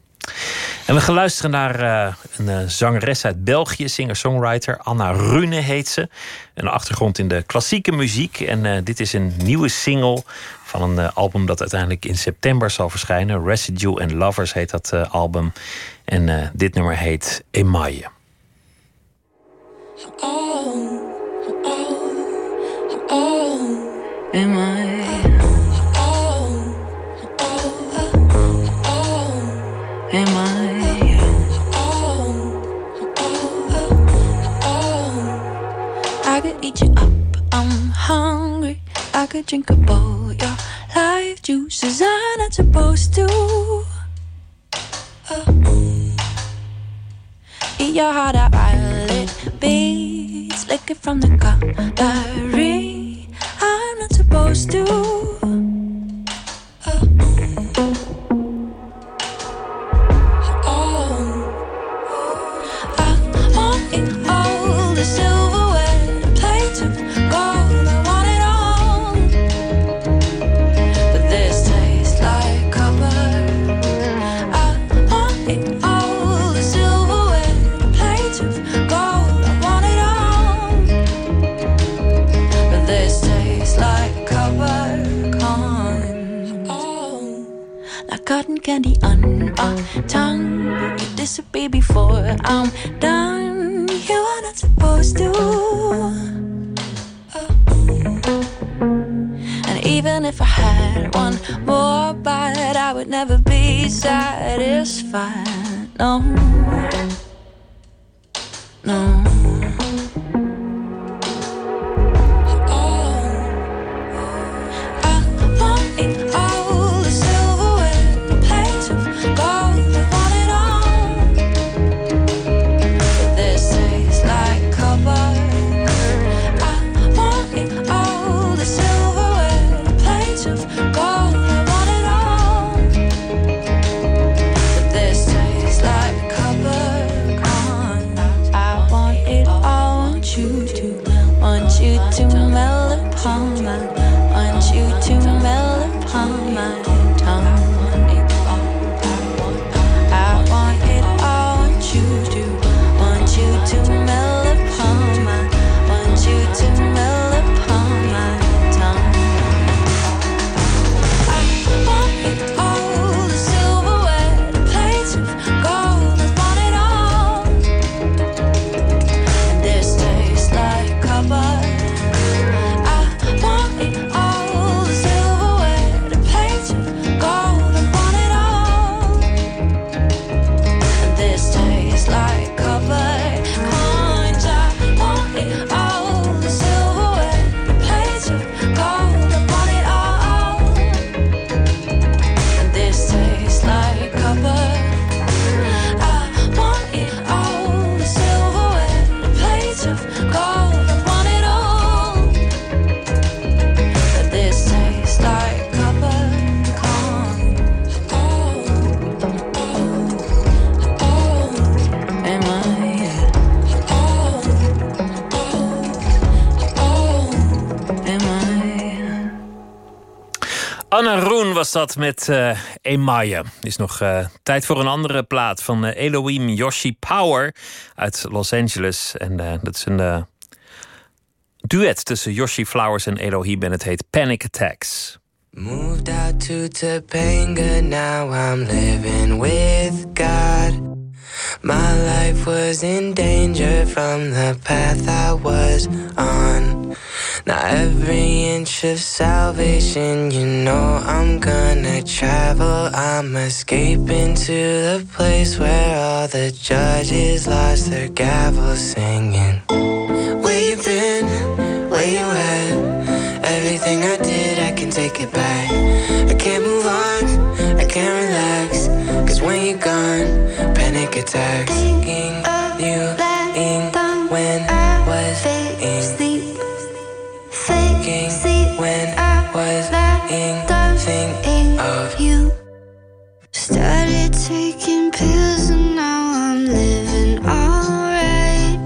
Speaker 4: En we gaan luisteren naar een zangeres uit België, singer-songwriter. Anna Rune heet ze. Een achtergrond in de klassieke muziek. En dit is een nieuwe single van een album dat uiteindelijk in september zal verschijnen. Residue and Lovers heet dat album. En dit nummer heet Emaille.
Speaker 6: Oh, Emaille. Am I? I could eat you up, I'm hungry. I could drink up all your life juices I'm not supposed to. Eat your heart out beats, lick it from the cutlery. I'm not supposed to. cotton candy on my tongue. You disappear before I'm done. You are not supposed to. Oh. And even if I had one more bite, I would never be satisfied. No, no.
Speaker 4: Was dat met uh, Emaille. Is nog uh, tijd voor een andere plaat van uh, Elohim Yoshi Power uit Los Angeles. En dat is een duet tussen Yoshi Flowers en Elohim en het heet Panic Attacks.
Speaker 7: Moved out to Topanga, now I'm living with God. My life was in danger from the path I was on. Now, every inch of salvation, you know I'm gonna travel. I'm escaping to the place where all the judges lost their gavel singing. Where you been? Where you at? Everything I did, I can take it back. I can't move on, I can't relax. Cause when you're gone, panic attacks. Was thinking of you.
Speaker 8: Started taking pills and now I'm living alright.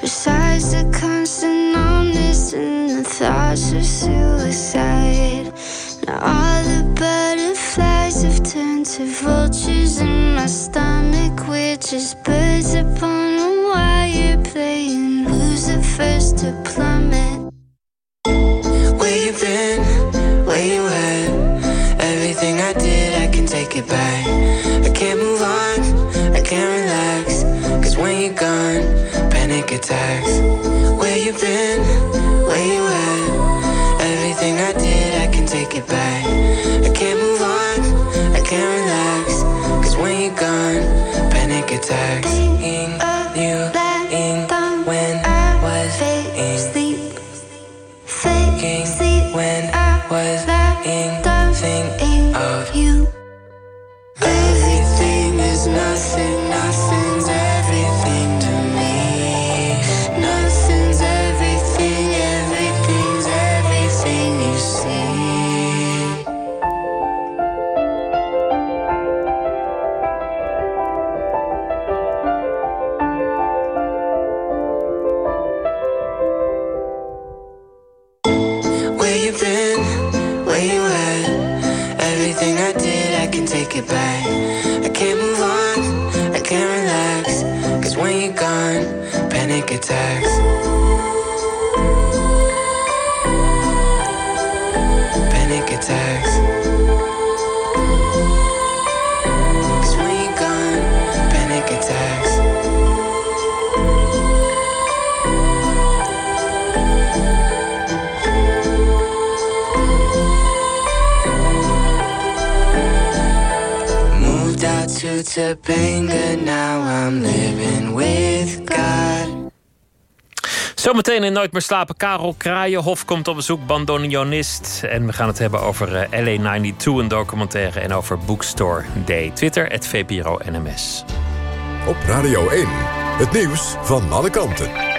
Speaker 8: Besides the constant numbness and the thoughts of suicide. Now all the butterflies have turned to vultures in my stomach. We're just birds upon a wire playing who's the first to plummet
Speaker 7: been? way you had Everything I did, I can take it back. I can't move on, I can't relax. Cause when you're gone, panic attacks. Where you been, where you at? Everything I did, I can take it back. I can't move on, I can't relax. Cause when you're gone, panic attacks. You, when I was asleep Faking when I was thinking of you. Now I'm living with God.
Speaker 4: Zometeen in Nooit meer slapen. Karel Kraaienhof komt op bezoek, bandoneonist. En we gaan het hebben over uh, LA92, een documentaire. En over Bookstore Day. Twitter, het VPRO NMS.
Speaker 2: Op Radio 1, het nieuws van alle kanten.